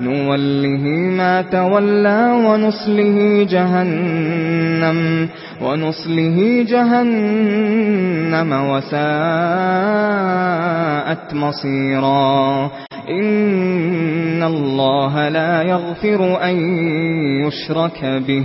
Speaker 1: نوله ما تولى ونصله جهنم ونصله جهنم وساءت مصيرا إن الله لا يغفر أن يشرك به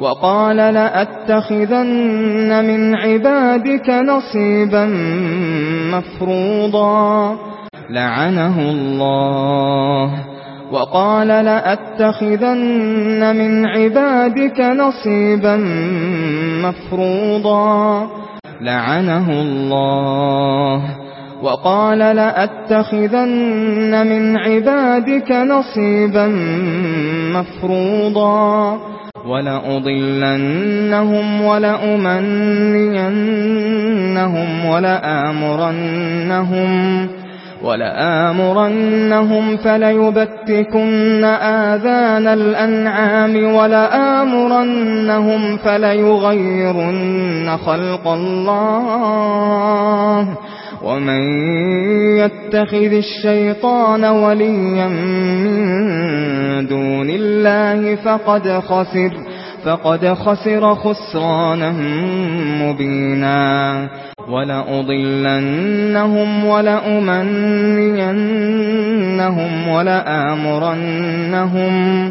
Speaker 1: وقال لأتخذن من عبادك نصيبا مفروضا. لعنه الله. وقال لأتخذن من عبادك نصيبا مفروضا. لعنه الله. وقال لأتخذن من عبادك نصيبا مفروضا. ولأضلنهم ولأمنينهم ولآمرنهم ولآمرنهم فليبتكن آذان الأنعام ولآمرنهم فليغيرن خلق الله ومن يتخذ الشيطان وليا من دون الله فقد خسر فقد خسر خسرانا مبينا. ولا اضلنهم ولا امنينهم ولا امرنهم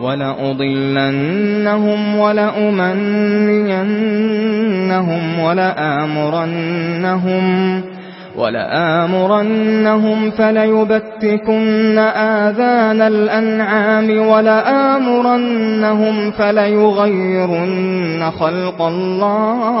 Speaker 1: ولأضلنهم ولأمنينهم ولآمرنهم ولآمرنهم فليبتكن آذان الأنعام ولآمرنهم فليغيرن خلق الله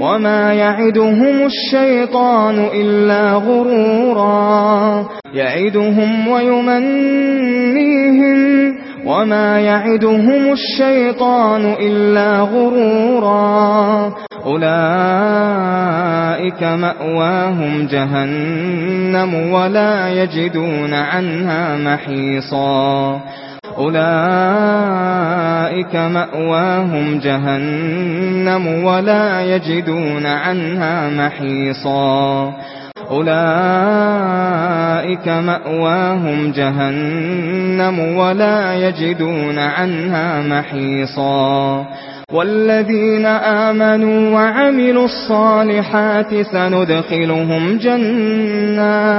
Speaker 1: وما يعدهم الشيطان إلا غرورا. يعدهم ويمنيهم. وما يعدهم الشيطان إلا غرورا. أولئك مأواهم جهنم ولا يجدون عنها محيصا. أولئك مأواهم جهنم ولا يجدون عنها محيصا. أولئك مأواهم جهنم ولا يجدون عنها محيصا. والذين آمنوا وعملوا الصالحات سندخلهم جنات.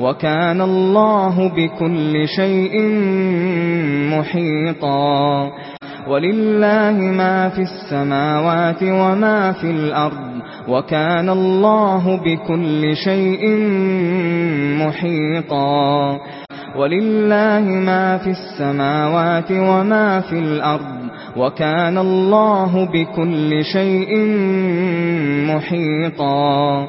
Speaker 1: وَكَانَ اللَّهُ بِكُلِّ شَيْءٍ مُحِيطًا. وَلِلَّهِ مَا فِي السَّمَاوَاتِ وَمَا فِي الْأَرْضِ. وَكَانَ اللَّهُ بِكُلِّ شَيْءٍ مُحِيطًا. وَلِلَّهِ مَا فِي السَّمَاوَاتِ وَمَا فِي الْأَرْضِ. وَكَانَ اللَّهُ بِكُلِّ شَيْءٍ مُحِيطًا.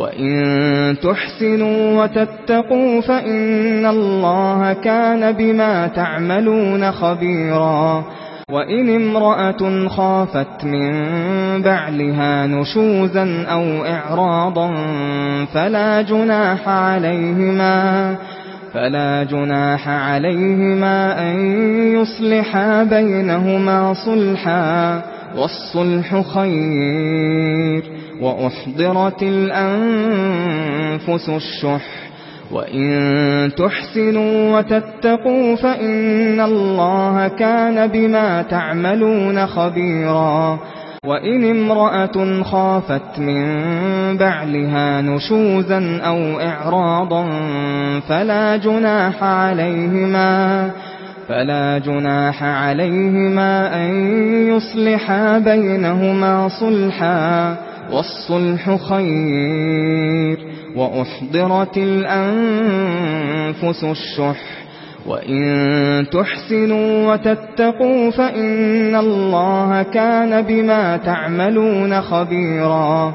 Speaker 1: وَإِن تُحْسِنُوا وَتَتَّقُوا فَإِنَّ اللَّهَ كَانَ بِمَا تَعْمَلُونَ خَبِيرًا وَإِنِ امْرَأَةٌ خَافَتْ مِنْ بَعْلِهَا نُشُوزًا أَوْ إِعْرَاضًا فَلَا جُنَاحَ عَلَيْهِمَا فَلَا جُنَاحَ عَلَيْهِمَا أَن يُصْلِحَا بَيْنَهُمَا صُلْحًا وَالصُّلْحُ خَيْرٌ وأحضرت الأنفس الشح وَإِن تُحْسِنُوا وَتَتَّقُوا فَإِنَّ اللَّهَ كَانَ بِمَا تَعْمَلُونَ خَبِيرًا. وَإِنِ امْرَأَةٌ خَافَتْ مِنْ بَعْلِهَا نُشُوزًا أَوْ إِعْرَاضًا فَلَا جُنَاحَ عَلَيْهِمَا فَلَا جُنَاحَ عَلَيْهِمَا أَن يُصْلِحَا بَيْنَهُمَا صُلْحًا. والصلح خير وأحضرت الأنفس الشح وَإِن تُحْسِنُوا وَتَتَّقُوا فَإِنَّ اللَّهَ كَانَ بِمَا تَعْمَلُونَ خَبِيرًا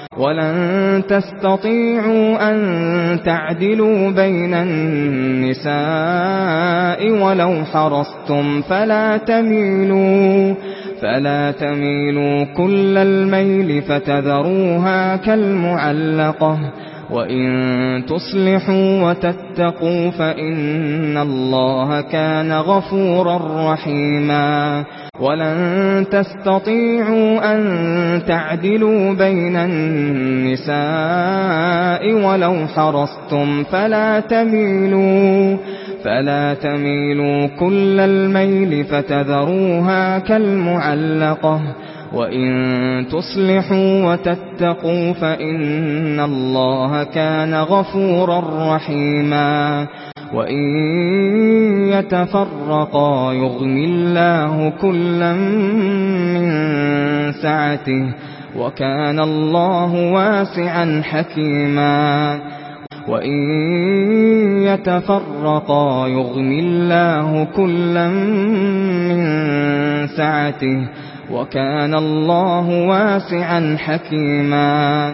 Speaker 1: ولن تستطيعوا أن تعدلوا بين النساء ولو حرصتم فلا تميلوا فلا تميلوا كل الميل فتذروها كالمعلقة وَإِن تُصْلِحُوا وَتَتَّقُوا فَإِنَّ اللَّهَ كَانَ غَفُورًا رَّحِيمًا ولن تستطيعوا أن تعدلوا بين النساء ولو حرصتم فلا تميلوا فلا تميلوا كل الميل فتذروها كالمعلقة وَإِن تُصْلِحُوا وَتَتَّقُوا فَإِنَّ اللَّهَ كَانَ غَفُورًا رَّحِيمًا. وَإِن يَتَفَرَّقَا يُغْنِ اللَّهُ كُلًّا مِنْ سَعَتِهِ وَكَانَ اللَّهُ وَاسِعًا حَكِيمًا وَإِن يَتَفَرَّقَا يُغْنِ اللَّهُ كُلًّا مِنْ سَعَتِهِ وَكَانَ اللَّهُ وَاسِعًا حَكِيمًا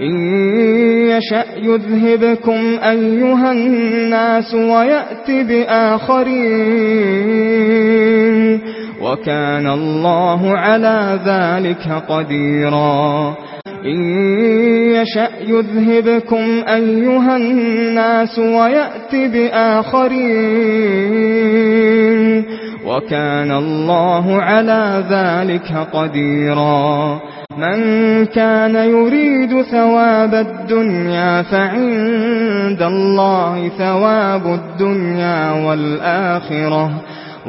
Speaker 1: إن يشأ يذهبكم أيها الناس ويأتي بآخرين وكان الله على ذلك قديرا. إن يشأ يذهبكم أيها الناس ويأتي بآخرين وكان الله على ذلك قديرا. من كان يريد ثواب الدنيا فعند الله ثواب الدنيا والآخرة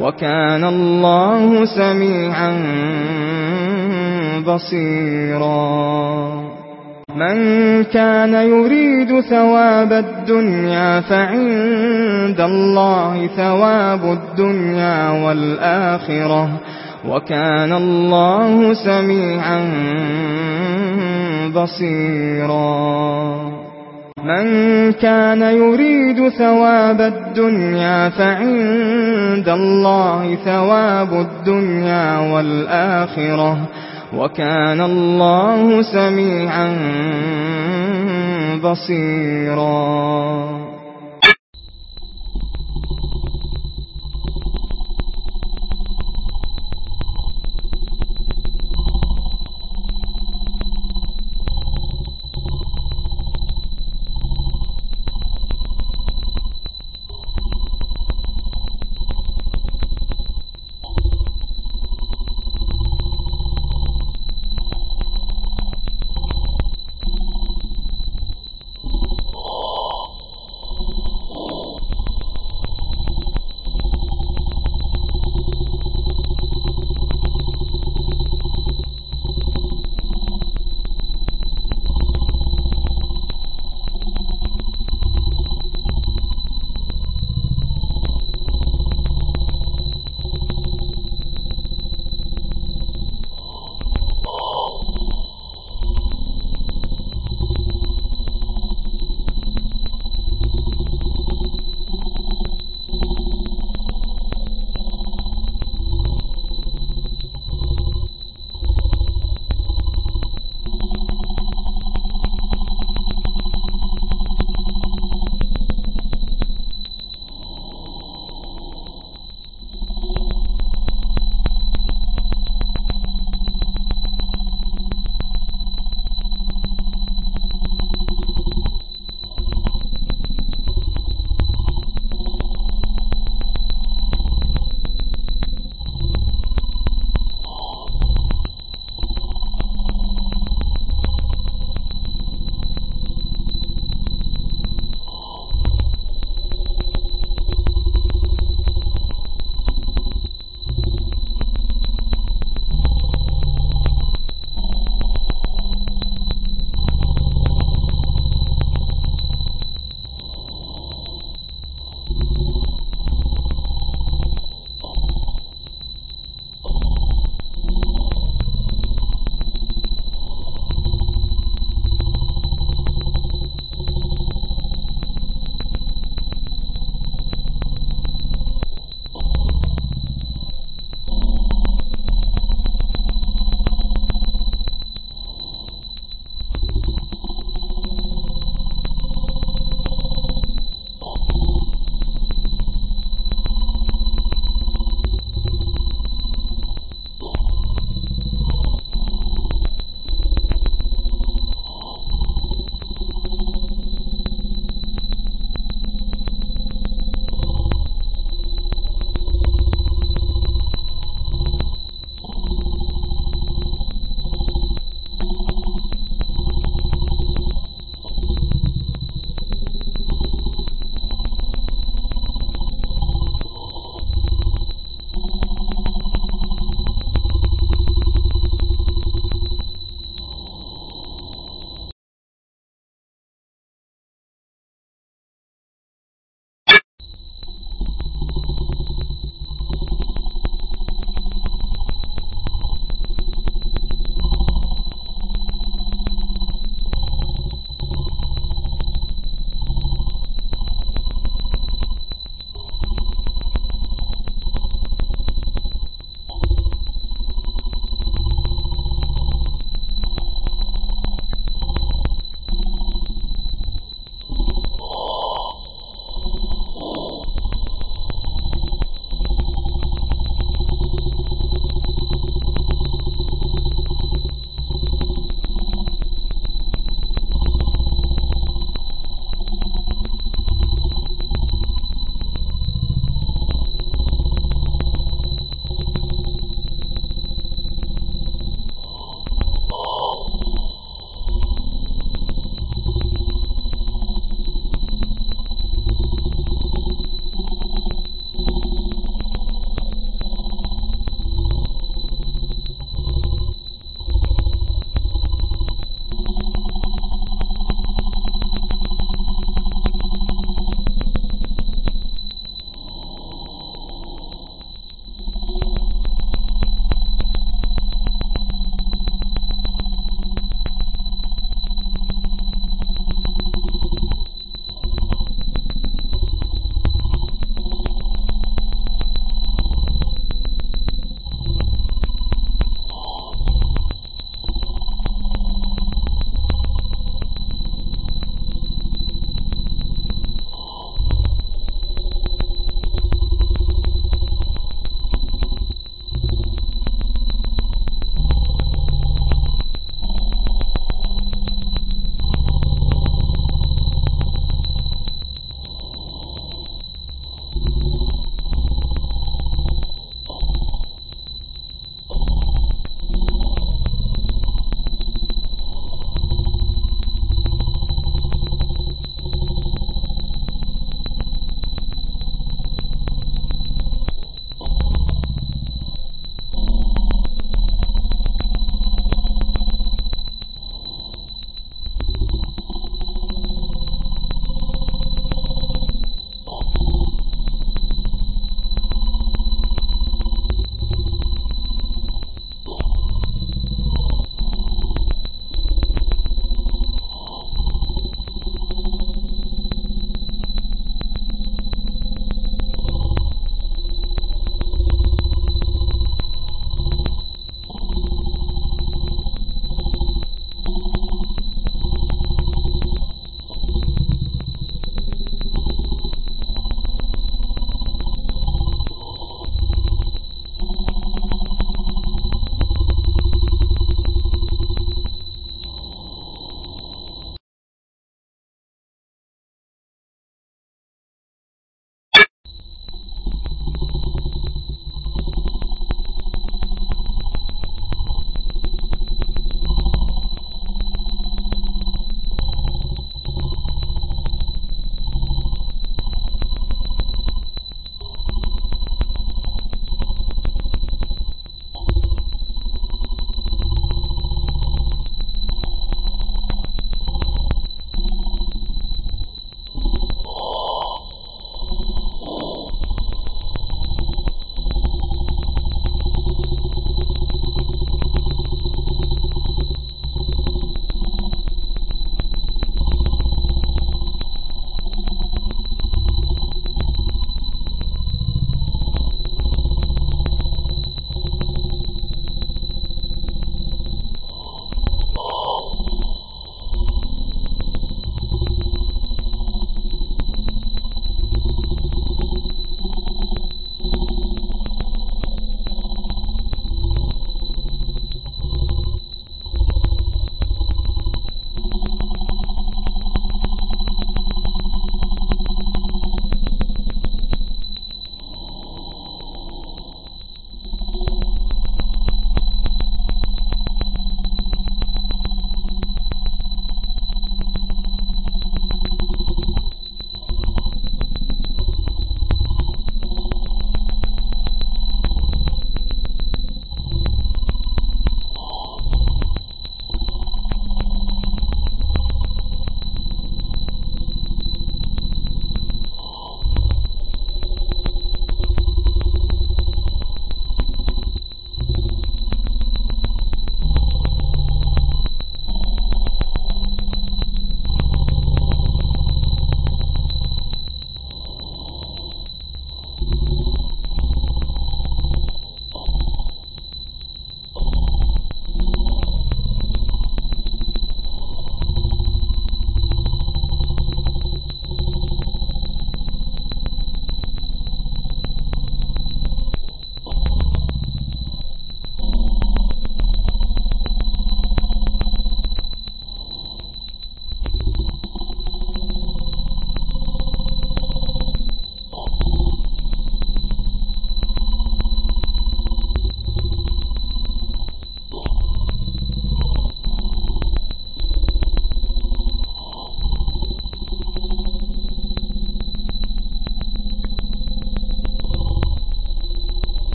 Speaker 1: وكان الله سميعا بصيرا. من كان يريد ثواب الدنيا فعند الله ثواب الدنيا والآخرة وَكَانَ اللَّهُ سَمِيعًا بَصِيرًا. من كان يريد ثواب الدنيا فعند الله ثواب الدنيا والآخرة. وكان الله سميعا بصيرا.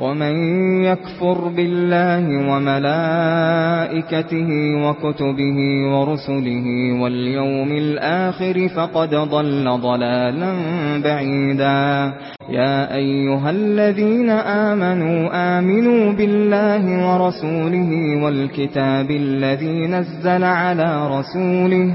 Speaker 1: ومن يكفر بالله وملائكته وكتبه ورسله واليوم الآخر فقد ضل ضلالا بعيدا. يا أيها الذين آمنوا آمنوا بالله ورسوله والكتاب الذي نزل على رسوله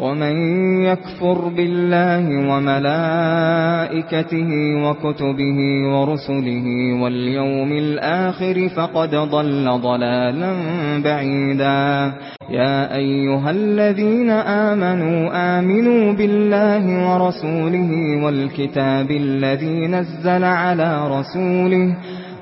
Speaker 1: ومن يكفر بالله وملائكته وكتبه ورسله واليوم الآخر فقد ضل ضلالا بعيدا. يا أيها الذين آمنوا آمنوا بالله ورسوله والكتاب الذي نزل على رسوله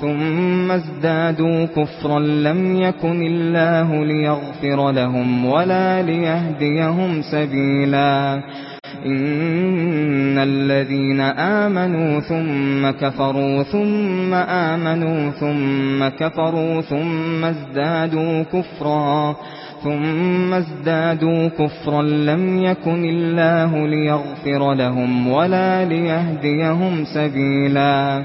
Speaker 1: ثم ازدادوا كفرا لم يكن الله ليغفر لهم ولا ليهديهم سبيلا. إن الذين آمنوا ثم كفروا ثم آمنوا ثم كفروا ثم ازدادوا كفرا ثم ازدادوا كفرا لم يكن الله ليغفر لهم ولا ليهديهم سبيلا.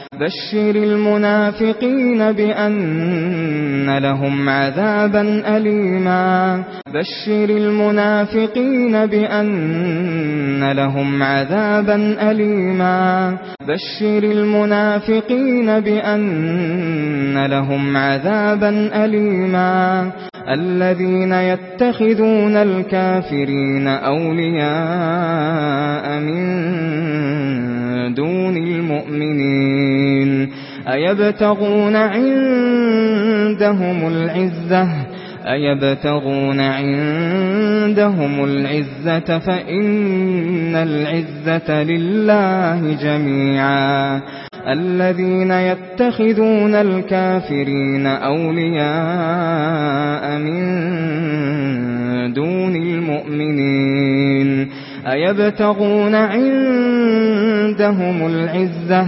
Speaker 1: وبشر المنافقين بأن لهم عذابا أليما. بشر المنافقين بأن لهم عذابا أليما. بشر المنافقين بأن لهم عذابا أليما. الذين يتخذون الكافرين أولياء من دون المؤمنين. أيبتغون عندهم العزة؟ أيبتغون عندهم العزة فإن العزة لله جميعا. الذين يتخذون الكافرين أولياء من دون المؤمنين. أيبتغون عندهم العزة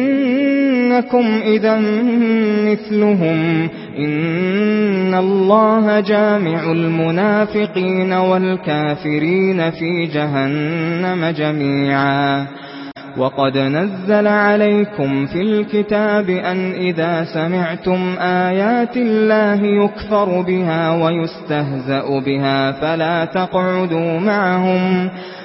Speaker 1: إنكم إذا مثلهم إن الله جامع المنافقين والكافرين في جهنم جميعا. وقد نزل عليكم في الكتاب أن إذا سمعتم آيات الله يكفر بها ويستهزأ بها فلا تقعدوا معهم فلا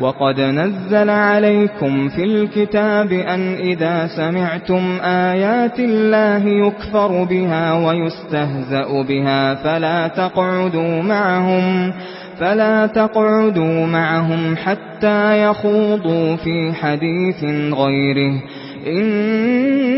Speaker 1: وَقَدْ نَزَّلَ عَلَيْكُمْ فِي الْكِتَابِ أَنْ إِذَا سَمِعْتُمْ آيَاتِ اللَّهِ يُكْفَرُ بِهَا وَيُسْتَهْزَأُ بِهَا فَلَا تَقْعُدُوا مَعَهُمْ فلا تقعدوا معهم حتى يخوضوا في حديث غيره. إن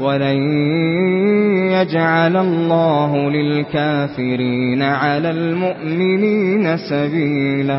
Speaker 1: ولن يجعل الله للكافرين على المؤمنين سبيلا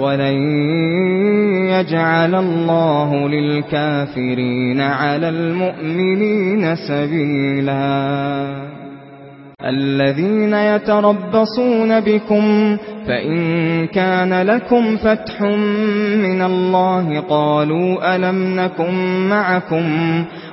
Speaker 1: ولن يجعل الله للكافرين على المؤمنين سبيلا الذين يتربصون بكم فإن كان لكم فتح من الله قالوا ألم نكن معكم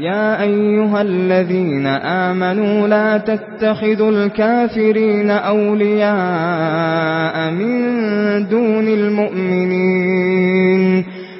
Speaker 1: يا ايها الذين امنوا لا تتخذوا الكافرين اولياء من دون المؤمنين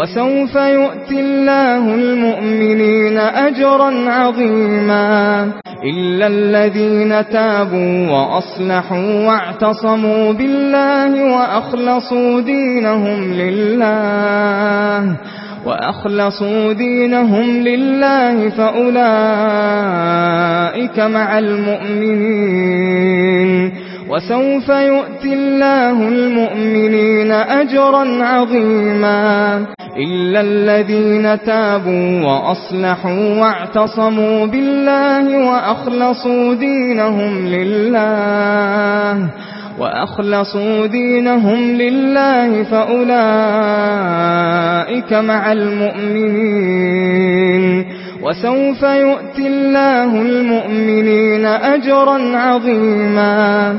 Speaker 1: وسوف يؤتي الله المؤمنين أجرا عظيما إلا الذين تابوا وأصلحوا واعتصموا بالله وأخلصوا دينهم لله وأخلصوا دينهم لله فأولئك مع المؤمنين وسوف يؤتي الله المؤمنين أجرا عظيما إلا الذين تابوا وأصلحوا واعتصموا بالله وأخلصوا دينهم لله وأخلصوا دينهم لله فأولئك مع المؤمنين وسوف يؤتي الله المؤمنين أجرا عظيما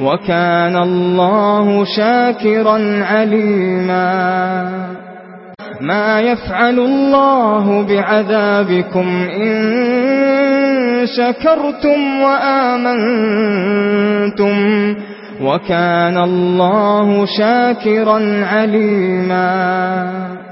Speaker 1: وَكَانَ اللَّهُ شَاكِرًا عَلِيمًا. مَا يَفْعَلُ اللَّهُ بِعَذَابِكُمْ إِن شَكَرْتُمْ وَآمَنْتُمْ. وَكَانَ اللَّهُ شَاكِرًا عَلِيمًا.